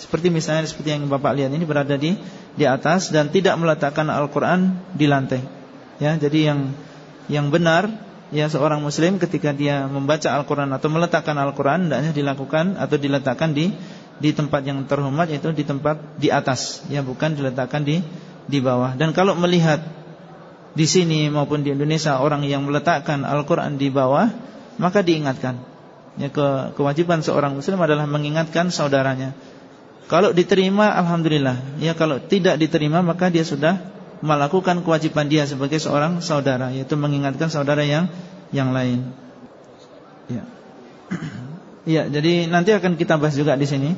A: Seperti misalnya Seperti yang Bapak lihat ini berada di di atas Dan tidak meletakkan Al-Quran di lantai. Ya jadi yang Yang benar Ya seorang muslim ketika dia membaca Al-Quran Atau meletakkan Al-Quran Hendaknya dilakukan atau diletakkan di Di tempat yang terhormat Yaitu di tempat di atas. Ya bukan diletakkan di di bawah. Dan kalau melihat di sini maupun di Indonesia orang yang meletakkan Al-Quran di bawah maka diingatkan. Ya, ke, kewajiban seorang muslim adalah mengingatkan saudaranya. Kalau diterima alhamdulillah. Ya kalau tidak diterima maka dia sudah melakukan kewajiban dia sebagai seorang saudara yaitu mengingatkan saudara yang yang lain. Ya. <clears throat> ya, jadi nanti akan kita bahas juga di sini.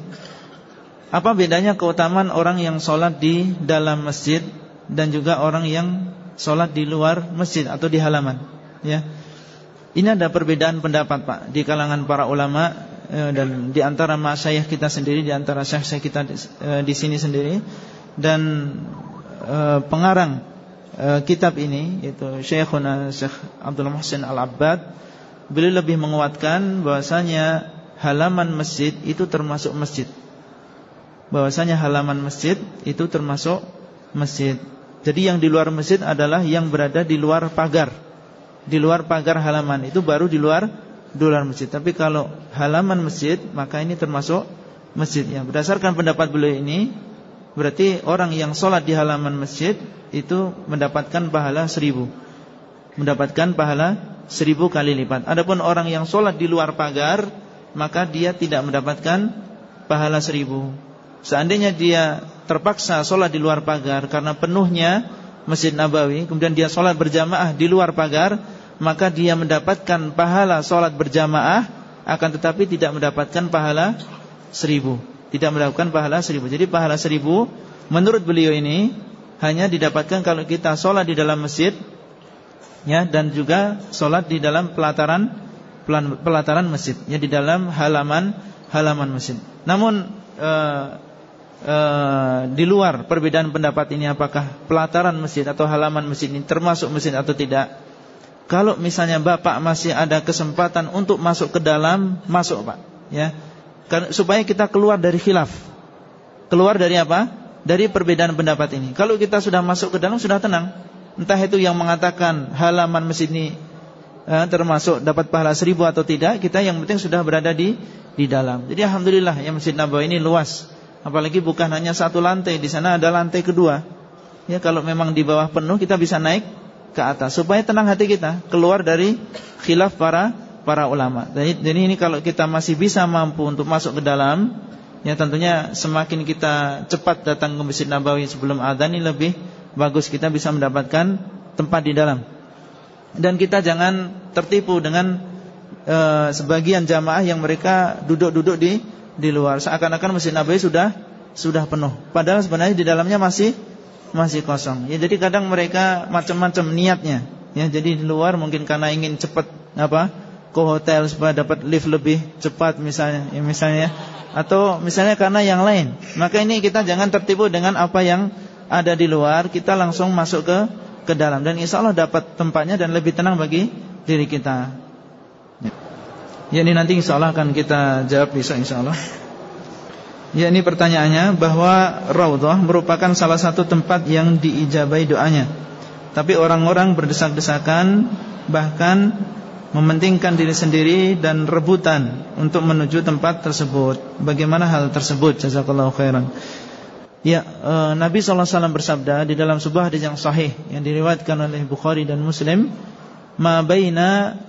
A: Apa bedanya keutamaan orang yang sholat di dalam masjid dan juga orang yang sholat di luar masjid atau di halaman? Ya, ini ada perbedaan pendapat Pak di kalangan para ulama eh, dan di antara masyayikh kita sendiri, di antara syekh-syekh kita eh, di sini sendiri dan eh, pengarang kitab ini yaitu Syekhuna Syekh Abdul Muhsin Al-Abbad beliau lebih menguatkan bahwasanya halaman masjid itu termasuk masjid. Bahwasanya halaman masjid itu termasuk masjid. Jadi yang di luar masjid adalah yang berada di luar pagar di luar pagar halaman itu baru di luar di luar masjid. Tapi kalau halaman masjid maka ini termasuk masjid. Yang berdasarkan pendapat beliau ini berarti orang yang sholat di halaman masjid itu mendapatkan pahala seribu, mendapatkan pahala seribu kali lipat. Adapun orang yang sholat di luar pagar maka dia tidak mendapatkan pahala seribu. Seandainya dia terpaksa sholat di luar pagar karena penuhnya Masjid Nabawi Kemudian dia sholat berjamaah di luar pagar Maka dia mendapatkan pahala sholat berjamaah Akan tetapi tidak mendapatkan pahala seribu. Tidak mendapatkan pahala seribu. Jadi pahala seribu Menurut beliau ini Hanya didapatkan kalau kita sholat di dalam masjid ya Dan juga sholat di dalam pelataran Pelataran masjid ya Di dalam halaman Halaman masjid. Namun eh, e, di luar perbedaan pendapat ini apakah pelataran masjid atau halaman masjid ini termasuk masjid atau tidak? Kalau misalnya Bapak masih ada kesempatan untuk masuk ke dalam, masuk Pak, ya. Supaya kita keluar dari khilaf. Keluar dari apa? Dari perbedaan pendapat ini. Kalau kita sudah masuk ke dalam sudah tenang. Entah itu yang mengatakan halaman masjid ini eh, termasuk dapat pahala seribu atau tidak, kita yang penting sudah berada di di dalam. Jadi alhamdulillah yang Masjid Nabawi ini luas Apalagi bukan hanya satu lantai, di sana ada lantai kedua. Ya kalau memang di bawah penuh kita bisa naik ke atas supaya tenang hati kita keluar dari khilaf para para ulama. Jadi, jadi ini kalau kita masih bisa mampu untuk masuk ke dalam, ya tentunya semakin kita cepat datang ke Masjid Nabawi sebelum adzan ini lebih bagus kita bisa mendapatkan tempat di dalam. Dan kita jangan tertipu dengan e, sebagian jamaah yang mereka duduk-duduk di di luar. Seakan-akan Masjid Nabawi sudah sudah penuh. Padahal sebenarnya di dalamnya masih masih kosong. Ya jadi kadang mereka macam-macam niatnya. Ya jadi di luar mungkin karena ingin cepat apa ke hotel supaya dapat lift lebih cepat misalnya, ya misalnya. Atau misalnya karena yang lain. Maka ini kita jangan tertipu dengan apa yang ada di luar, kita langsung masuk ke ke dalam. Dan insya Allah dapat tempatnya dan lebih tenang bagi diri kita. Ya ini nanti insya Allah akan kita jawab bisa insya Allah. Ya ini pertanyaannya bahwa Raudhah merupakan salah satu tempat yang diijabai doanya. Tapi orang-orang berdesak-desakan bahkan mementingkan diri sendiri dan rebutan untuk menuju tempat tersebut. Bagaimana hal tersebut? Jazakallahu khairan. Ya, e, Nabi SAW bersabda di dalam sebuah hadis yang sahih yang diriwayatkan oleh Bukhari dan Muslim, "Ma baina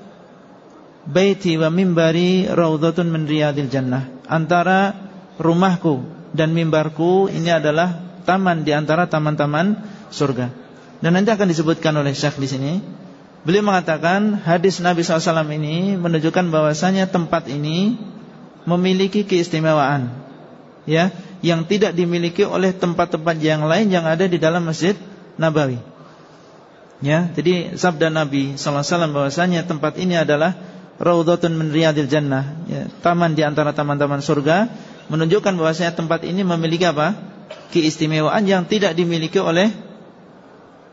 A: baiti wa mimbari raudhatun min riyadil jannah." Antara rumahku dan mimbarku ini adalah taman di antara taman-taman surga. Dan nanti akan disebutkan oleh Syekh di sini Beliau mengatakan hadis Nabi SAW ini menunjukkan bahwasanya tempat ini memiliki keistimewaan, ya, yang tidak dimiliki oleh tempat-tempat yang lain yang ada di dalam masjid Nabawi. Ya, jadi sabda Nabi SAW bahwasanya tempat ini adalah raudhatun min riyadil jannah, ya, taman di antara taman-taman surga, menunjukkan bahwasanya tempat ini memiliki apa? keistimewaan yang tidak dimiliki oleh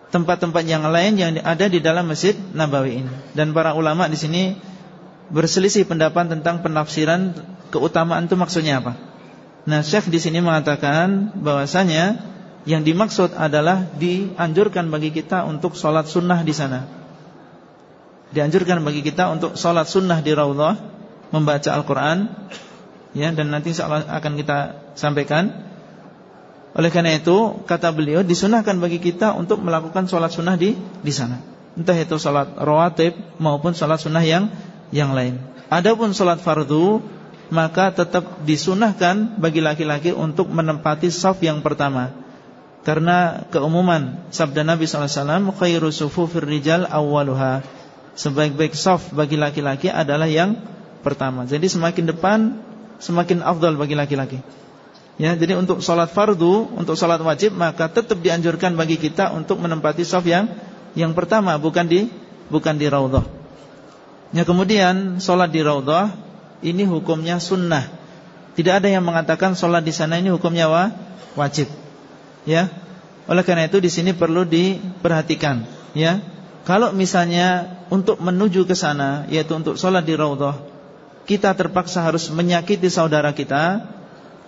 A: tempat-tempat yang lain yang ada di dalam Masjid Nabawi ini. Dan para ulama di sini berselisih pendapat tentang penafsiran keutamaan itu maksudnya apa. Nah, Syekh di sini mengatakan bahwasanya yang dimaksud adalah dianjurkan bagi kita untuk sholat sunnah di sana. Dianjurkan bagi kita untuk sholat sunnah di Raudhah, membaca Al-Quran, ya, dan nanti akan kita sampaikan. Oleh karena itu, kata beliau, disunahkan bagi kita untuk melakukan sholat sunnah di di sana. Entah itu sholat rawatib maupun sholat sunnah yang yang lain. Adapun sholat fardu, maka tetap disunahkan bagi laki-laki untuk menempati saf yang pertama. Karena keumuman sabda Nabi SAW, khairu sufufir rijal awwaluha. Sebaik-baik saf bagi laki-laki adalah yang pertama. Jadi semakin depan, semakin afdal bagi laki-laki. Ya, jadi untuk sholat fardu, untuk sholat wajib maka tetap dianjurkan bagi kita untuk menempati saf yang yang pertama, bukan di bukan di raudhah. Ya, kemudian sholat di raudhah ini hukumnya sunnah. Tidak ada yang mengatakan sholat di sana ini hukumnya wa, wajib. Ya, oleh karena itu di sini perlu diperhatikan. Ya, kalau misalnya untuk menuju ke sana, yaitu untuk sholat di raudhah, kita terpaksa harus menyakiti saudara kita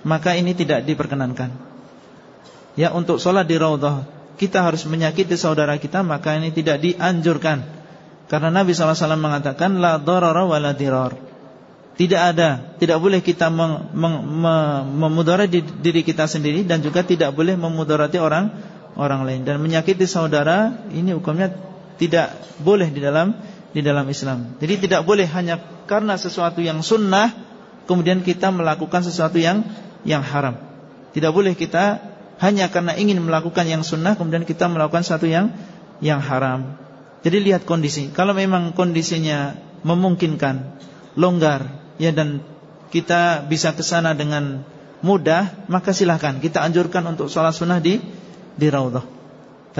A: maka ini tidak diperkenankan. Ya untuk sholat di raudhah kita harus menyakiti saudara kita maka ini tidak dianjurkan. Karena Nabi SAW mengatakan la darara wa la dirar. Tidak ada, tidak boleh kita mem memudarati diri kita sendiri dan juga tidak boleh memudarati orang orang lain dan menyakiti saudara ini hukumnya tidak boleh di dalam di dalam Islam. Jadi tidak boleh hanya karena sesuatu yang sunnah kemudian kita melakukan sesuatu yang yang haram. Tidak boleh kita hanya karena ingin melakukan yang sunnah kemudian kita melakukan satu yang yang haram. Jadi lihat kondisi. Kalau memang kondisinya memungkinkan, longgar, ya dan kita bisa ke sana dengan mudah, maka silahkan kita anjurkan untuk sholat sunnah di di raudhah.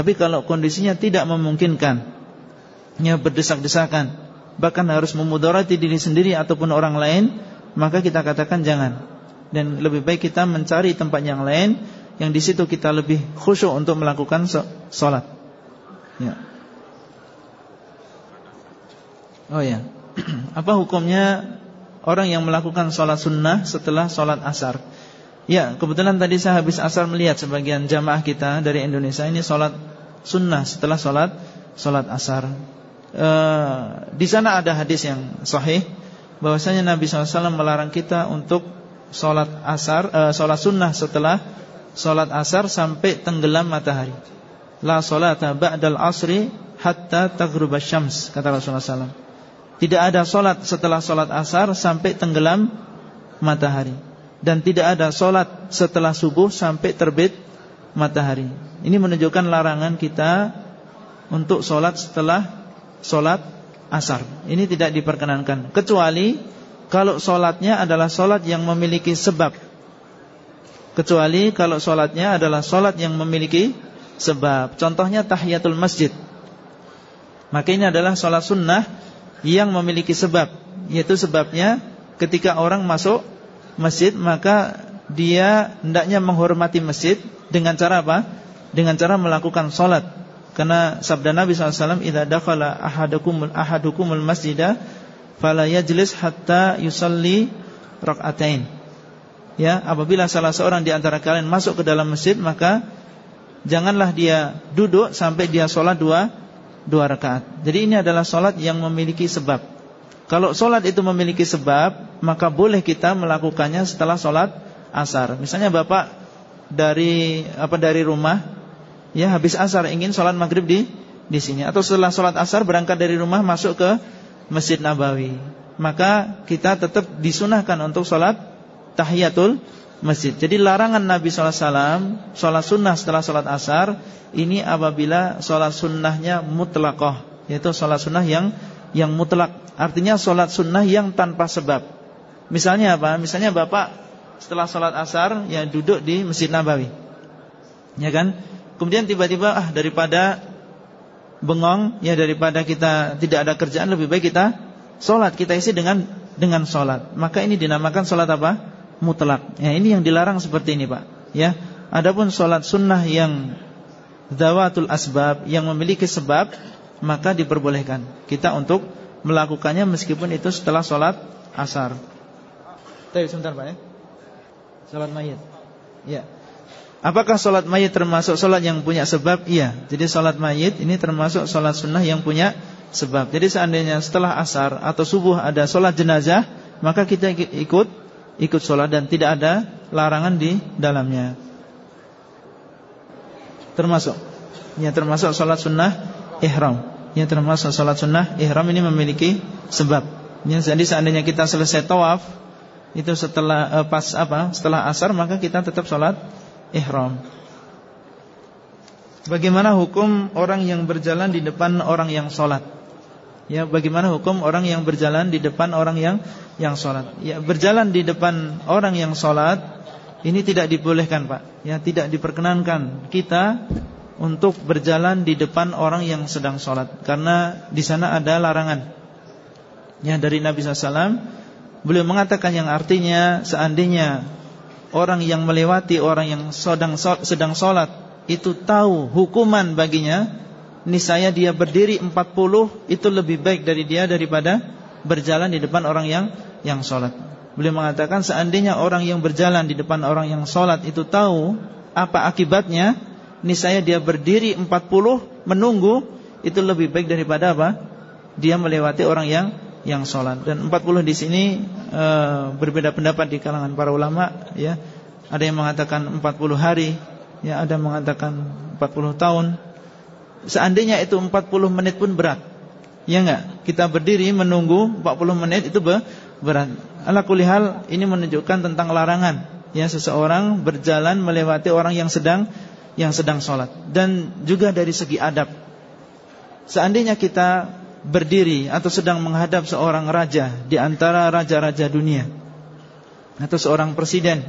A: Tapi kalau kondisinya tidak memungkinkan, ya berdesak-desakan, bahkan harus memudarati diri sendiri ataupun orang lain, maka kita katakan jangan dan lebih baik kita mencari tempat yang lain yang di situ kita lebih khusyuk untuk melakukan sholat. Ya. Oh ya, <clears throat> apa hukumnya orang yang melakukan sholat sunnah setelah sholat asar? Ya, kebetulan tadi saya habis asar melihat sebagian jamaah kita dari Indonesia ini sholat sunnah setelah sholat sholat asar. E, di sana ada hadis yang sahih bahwasanya Nabi SAW melarang kita untuk Sholat asar, uh, sholat sunnah setelah sholat asar sampai tenggelam matahari. La sholata ba'dal asri hatta taghrubas syams kata Rasulullah SAW. Tidak ada sholat setelah sholat asar sampai tenggelam matahari dan tidak ada sholat setelah subuh sampai terbit matahari. Ini menunjukkan larangan kita untuk sholat setelah sholat asar. Ini tidak diperkenankan. Kecuali kalau sholatnya adalah sholat yang memiliki sebab. Kecuali kalau sholatnya adalah sholat yang memiliki sebab. Contohnya tahiyatul masjid. Maka ini adalah sholat sunnah yang memiliki sebab. Yaitu sebabnya ketika orang masuk masjid maka dia hendaknya menghormati masjid dengan cara apa? Dengan cara melakukan solat. Karena sabda Nabi SAW, "Idza dakhala ahadukumul ahadukumul masjidah, fala yajlis hatta yusalli rak'atain." Ya, apabila salah seorang di antara kalian masuk ke dalam masjid, maka janganlah dia duduk sampai dia sholat dua dua rakaat. Jadi ini adalah sholat yang memiliki sebab. Kalau sholat itu memiliki sebab, maka boleh kita melakukannya setelah sholat asar. Misalnya bapak dari apa dari rumah, ya habis asar ingin sholat maghrib di di sini, atau setelah sholat asar berangkat dari rumah masuk ke masjid Nabawi, maka kita tetap disunahkan untuk sholat tahiyatul masjid. Jadi larangan Nabi SAW Sholat sunnah setelah sholat asar Ini apabila sholat sunnahnya mutlakoh Yaitu sholat sunnah yang yang mutlak Artinya sholat sunnah yang tanpa sebab Misalnya apa? Misalnya bapak setelah sholat asar Ya duduk di Masjid Nabawi Ya kan? Kemudian tiba-tiba ah daripada bengong Ya daripada kita tidak ada kerjaan Lebih baik kita sholat Kita isi dengan dengan sholat Maka ini dinamakan sholat apa? mutlak. Ya, ini yang dilarang seperti ini, Pak. Ya. Adapun sholat sunnah yang zawatul asbab yang memiliki sebab maka diperbolehkan kita untuk melakukannya meskipun itu setelah sholat asar. Tapi sebentar Pak ya. Sholat mayit. Ya. Apakah sholat mayit termasuk sholat yang punya sebab? Iya. Jadi sholat mayit ini termasuk sholat sunnah yang punya sebab. Jadi seandainya setelah asar atau subuh ada sholat jenazah, maka kita ikut ikut sholat dan tidak ada larangan di dalamnya. Termasuk, ya termasuk sholat sunnah ihram. Ya termasuk sholat sunnah ihram ini memiliki sebab. Ya, jadi seandainya kita selesai tawaf itu setelah eh, pas apa? Setelah asar maka kita tetap sholat ihram. Bagaimana hukum orang yang berjalan di depan orang yang sholat? Ya, bagaimana hukum orang yang berjalan di depan orang yang yang sholat? Ya, berjalan di depan orang yang sholat ini tidak dibolehkan, Pak. Ya, tidak diperkenankan kita untuk berjalan di depan orang yang sedang sholat karena di sana ada larangan. Ya, dari Nabi SAW beliau mengatakan yang artinya seandainya orang yang melewati orang yang sedang sedang sholat itu tahu hukuman baginya niscaya dia berdiri 40 itu lebih baik dari dia daripada berjalan di depan orang yang yang sholat. Beliau mengatakan seandainya orang yang berjalan di depan orang yang sholat itu tahu apa akibatnya, niscaya dia berdiri 40 menunggu itu lebih baik daripada apa? Dia melewati orang yang yang sholat. Dan 40 di sini e, berbeda pendapat di kalangan para ulama, ya. Ada yang mengatakan 40 hari, ya ada yang mengatakan 40 tahun, Seandainya itu 40 menit pun berat Ya enggak? Kita berdiri menunggu 40 menit itu berat Ala kulihal ini menunjukkan tentang larangan Ya seseorang berjalan melewati orang yang sedang Yang sedang sholat. Dan juga dari segi adab. Seandainya kita berdiri Atau sedang menghadap seorang raja Di antara raja-raja dunia Atau seorang presiden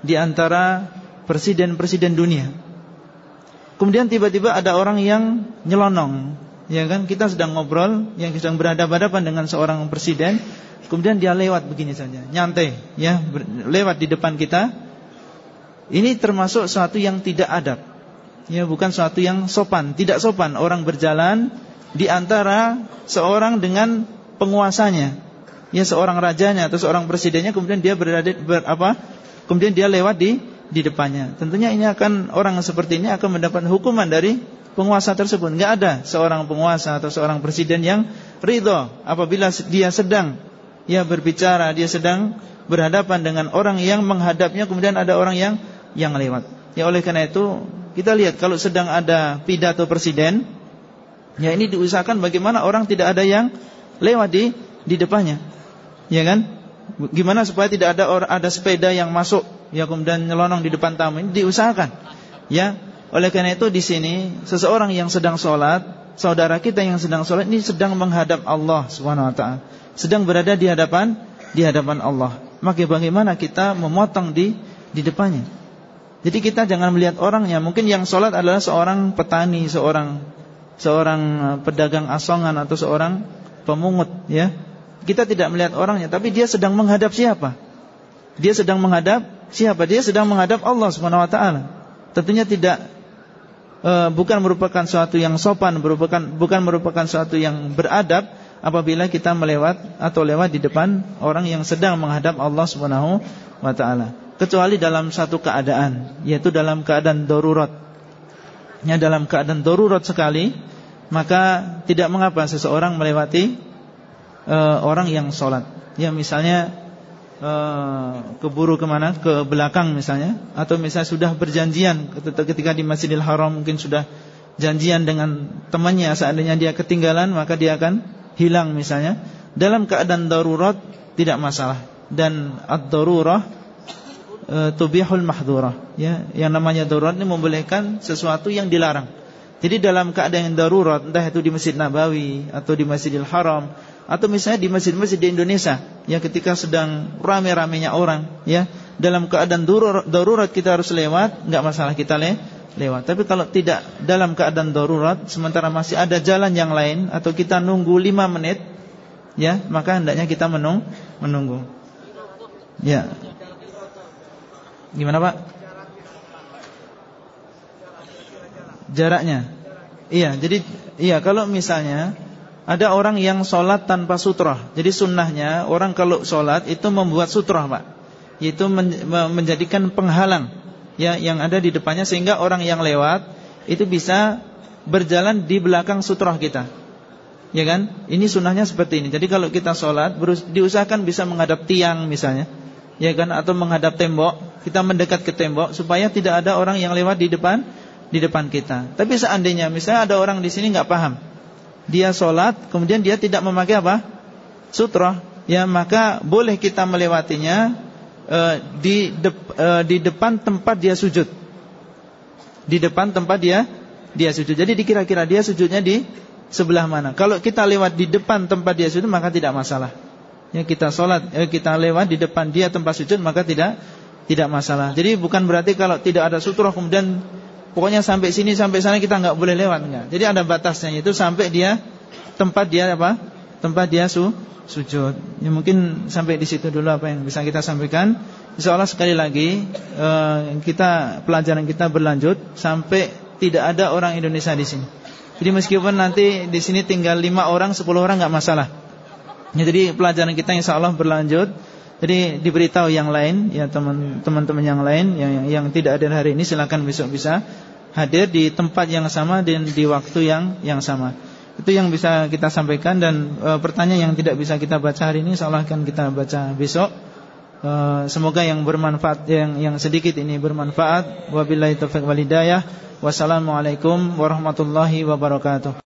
A: Di antara presiden-presiden dunia Kemudian tiba-tiba ada orang yang nyelonong Ya kan? Kita sedang ngobrol Yang sedang berhadapan-hadapan dengan seorang presiden Kemudian dia lewat begini saja Nyantai ya Lewat di depan kita. Ini termasuk suatu yang tidak adab Ya bukan suatu yang sopan Tidak sopan orang berjalan Di antara seorang dengan penguasanya Ya seorang rajanya atau seorang presidennya Kemudian dia berada ber, apa? Kemudian dia lewat di di depannya. Tentunya ini akan orang seperti ini akan mendapat hukuman dari penguasa tersebut. Enggak ada seorang penguasa atau seorang presiden yang ridho apabila dia sedang ya berbicara, dia sedang berhadapan dengan orang yang menghadapnya kemudian ada orang yang yang lewat. Ya oleh karena itu kita lihat kalau sedang ada pidato presiden ya ini diusahakan bagaimana orang tidak ada yang lewat di di depannya. Ya kan? Gimana supaya tidak ada orang ada sepeda yang masuk ya kemudian nyelonong di depan tamu ini diusahakan. Ya, oleh karena itu di sini seseorang yang sedang sholat, saudara kita yang sedang sholat ini sedang menghadap Allah Subhanahu Wa Taala, sedang berada di hadapan di hadapan Allah. Maka bagaimana kita memotong di di depannya? Jadi kita jangan melihat orangnya. Mungkin yang sholat adalah seorang petani, seorang seorang eh, pedagang asongan atau seorang pemungut, ya. kita tidak melihat orangnya, tapi dia sedang menghadap siapa? Dia sedang menghadap siapa? Dia sedang menghadap Allah Subhanahu wa taala. Tentunya tidak e, bukan merupakan suatu yang sopan, merupakan bukan merupakan suatu yang beradab apabila kita melewat atau lewat di depan orang yang sedang menghadap Allah Subhanahu wa taala. Kecuali dalam satu keadaan, yaitu dalam keadaan darurat. Ya dalam keadaan darurat sekali, maka tidak mengapa seseorang melewati uh, orang yang sholat. Ya misalnya uh, keburu ke mana? Ke belakang misalnya, atau misalnya sudah berjanjian ketika di Masjidil Haram mungkin sudah janjian dengan temannya seandainya dia ketinggalan maka dia akan hilang misalnya. Dalam keadaan darurat tidak masalah dan ad-darurah tubihul mahdurah ya. Yang namanya darurat ini membolehkan sesuatu yang dilarang. Jadi dalam keadaan yang darurat entah itu di Masjid Nabawi atau di Masjidil Haram atau misalnya di masjid-masjid di Indonesia ya ketika sedang rame-ramenya orang ya dalam keadaan darurat, kita harus lewat nggak masalah kita le lewat. Tapi kalau tidak dalam keadaan darurat sementara masih ada jalan yang lain atau kita nunggu 5 menit ya maka hendaknya kita menung menunggu. Ya gimana Pak jaraknya iya jadi iya kalau misalnya ada orang yang sholat tanpa sutroh. Jadi sunnahnya orang kalau sholat itu membuat sutroh pak, yaitu menjadikan penghalang ya yang ada di depannya sehingga orang yang lewat itu bisa berjalan di belakang sutroh kita. Ya kan? Ini sunnahnya seperti ini. Jadi kalau kita sholat diusahakan bisa menghadap tiang misalnya, ya kan? Atau menghadap tembok. Kita mendekat ke tembok supaya tidak ada orang yang lewat di depan di depan kita. Tapi seandainya misalnya ada orang di sini nggak paham. Dia sholat kemudian dia tidak memakai apa? Sutra. Ya maka boleh kita melewatinya uh, di dep, uh, di depan tempat dia sujud. Di depan tempat dia dia sujud. Jadi dikira-kira dia sujudnya di sebelah mana. Kalau kita lewat di depan tempat dia sujud maka tidak masalah ya kita sholat eh, kita lewat di depan dia tempat sujud maka tidak tidak masalah jadi bukan berarti kalau tidak ada sutra kemudian Pokoknya sampai sini sampai sana kita nggak boleh lewat enggak. Jadi ada batasnya itu sampai dia tempat dia apa? Tempat dia su sujud. Ya mungkin sampai di situ dulu apa yang bisa kita sampaikan. Insyaallah sekali lagi uh, kita pelajaran kita berlanjut sampai tidak ada orang Indonesia di sini. Jadi meskipun nanti di sini tinggal lima orang, sepuluh orang nggak masalah. Ya, jadi pelajaran kita insya Allah berlanjut. Jadi diberitahu yang lain, ya teman-teman yang lain yang, yang yang tidak ada hari ini silakan besok bisa hadir di tempat yang sama dan di waktu yang yang sama. Itu yang bisa kita sampaikan dan e, pertanyaan yang tidak bisa kita baca hari ini insyaallah akan kita baca besok. E, semoga yang bermanfaat yang yang sedikit ini bermanfaat. Wabillahi taufiq walhidayah. Wassalamualaikum warahmatullahi wabarakatuh.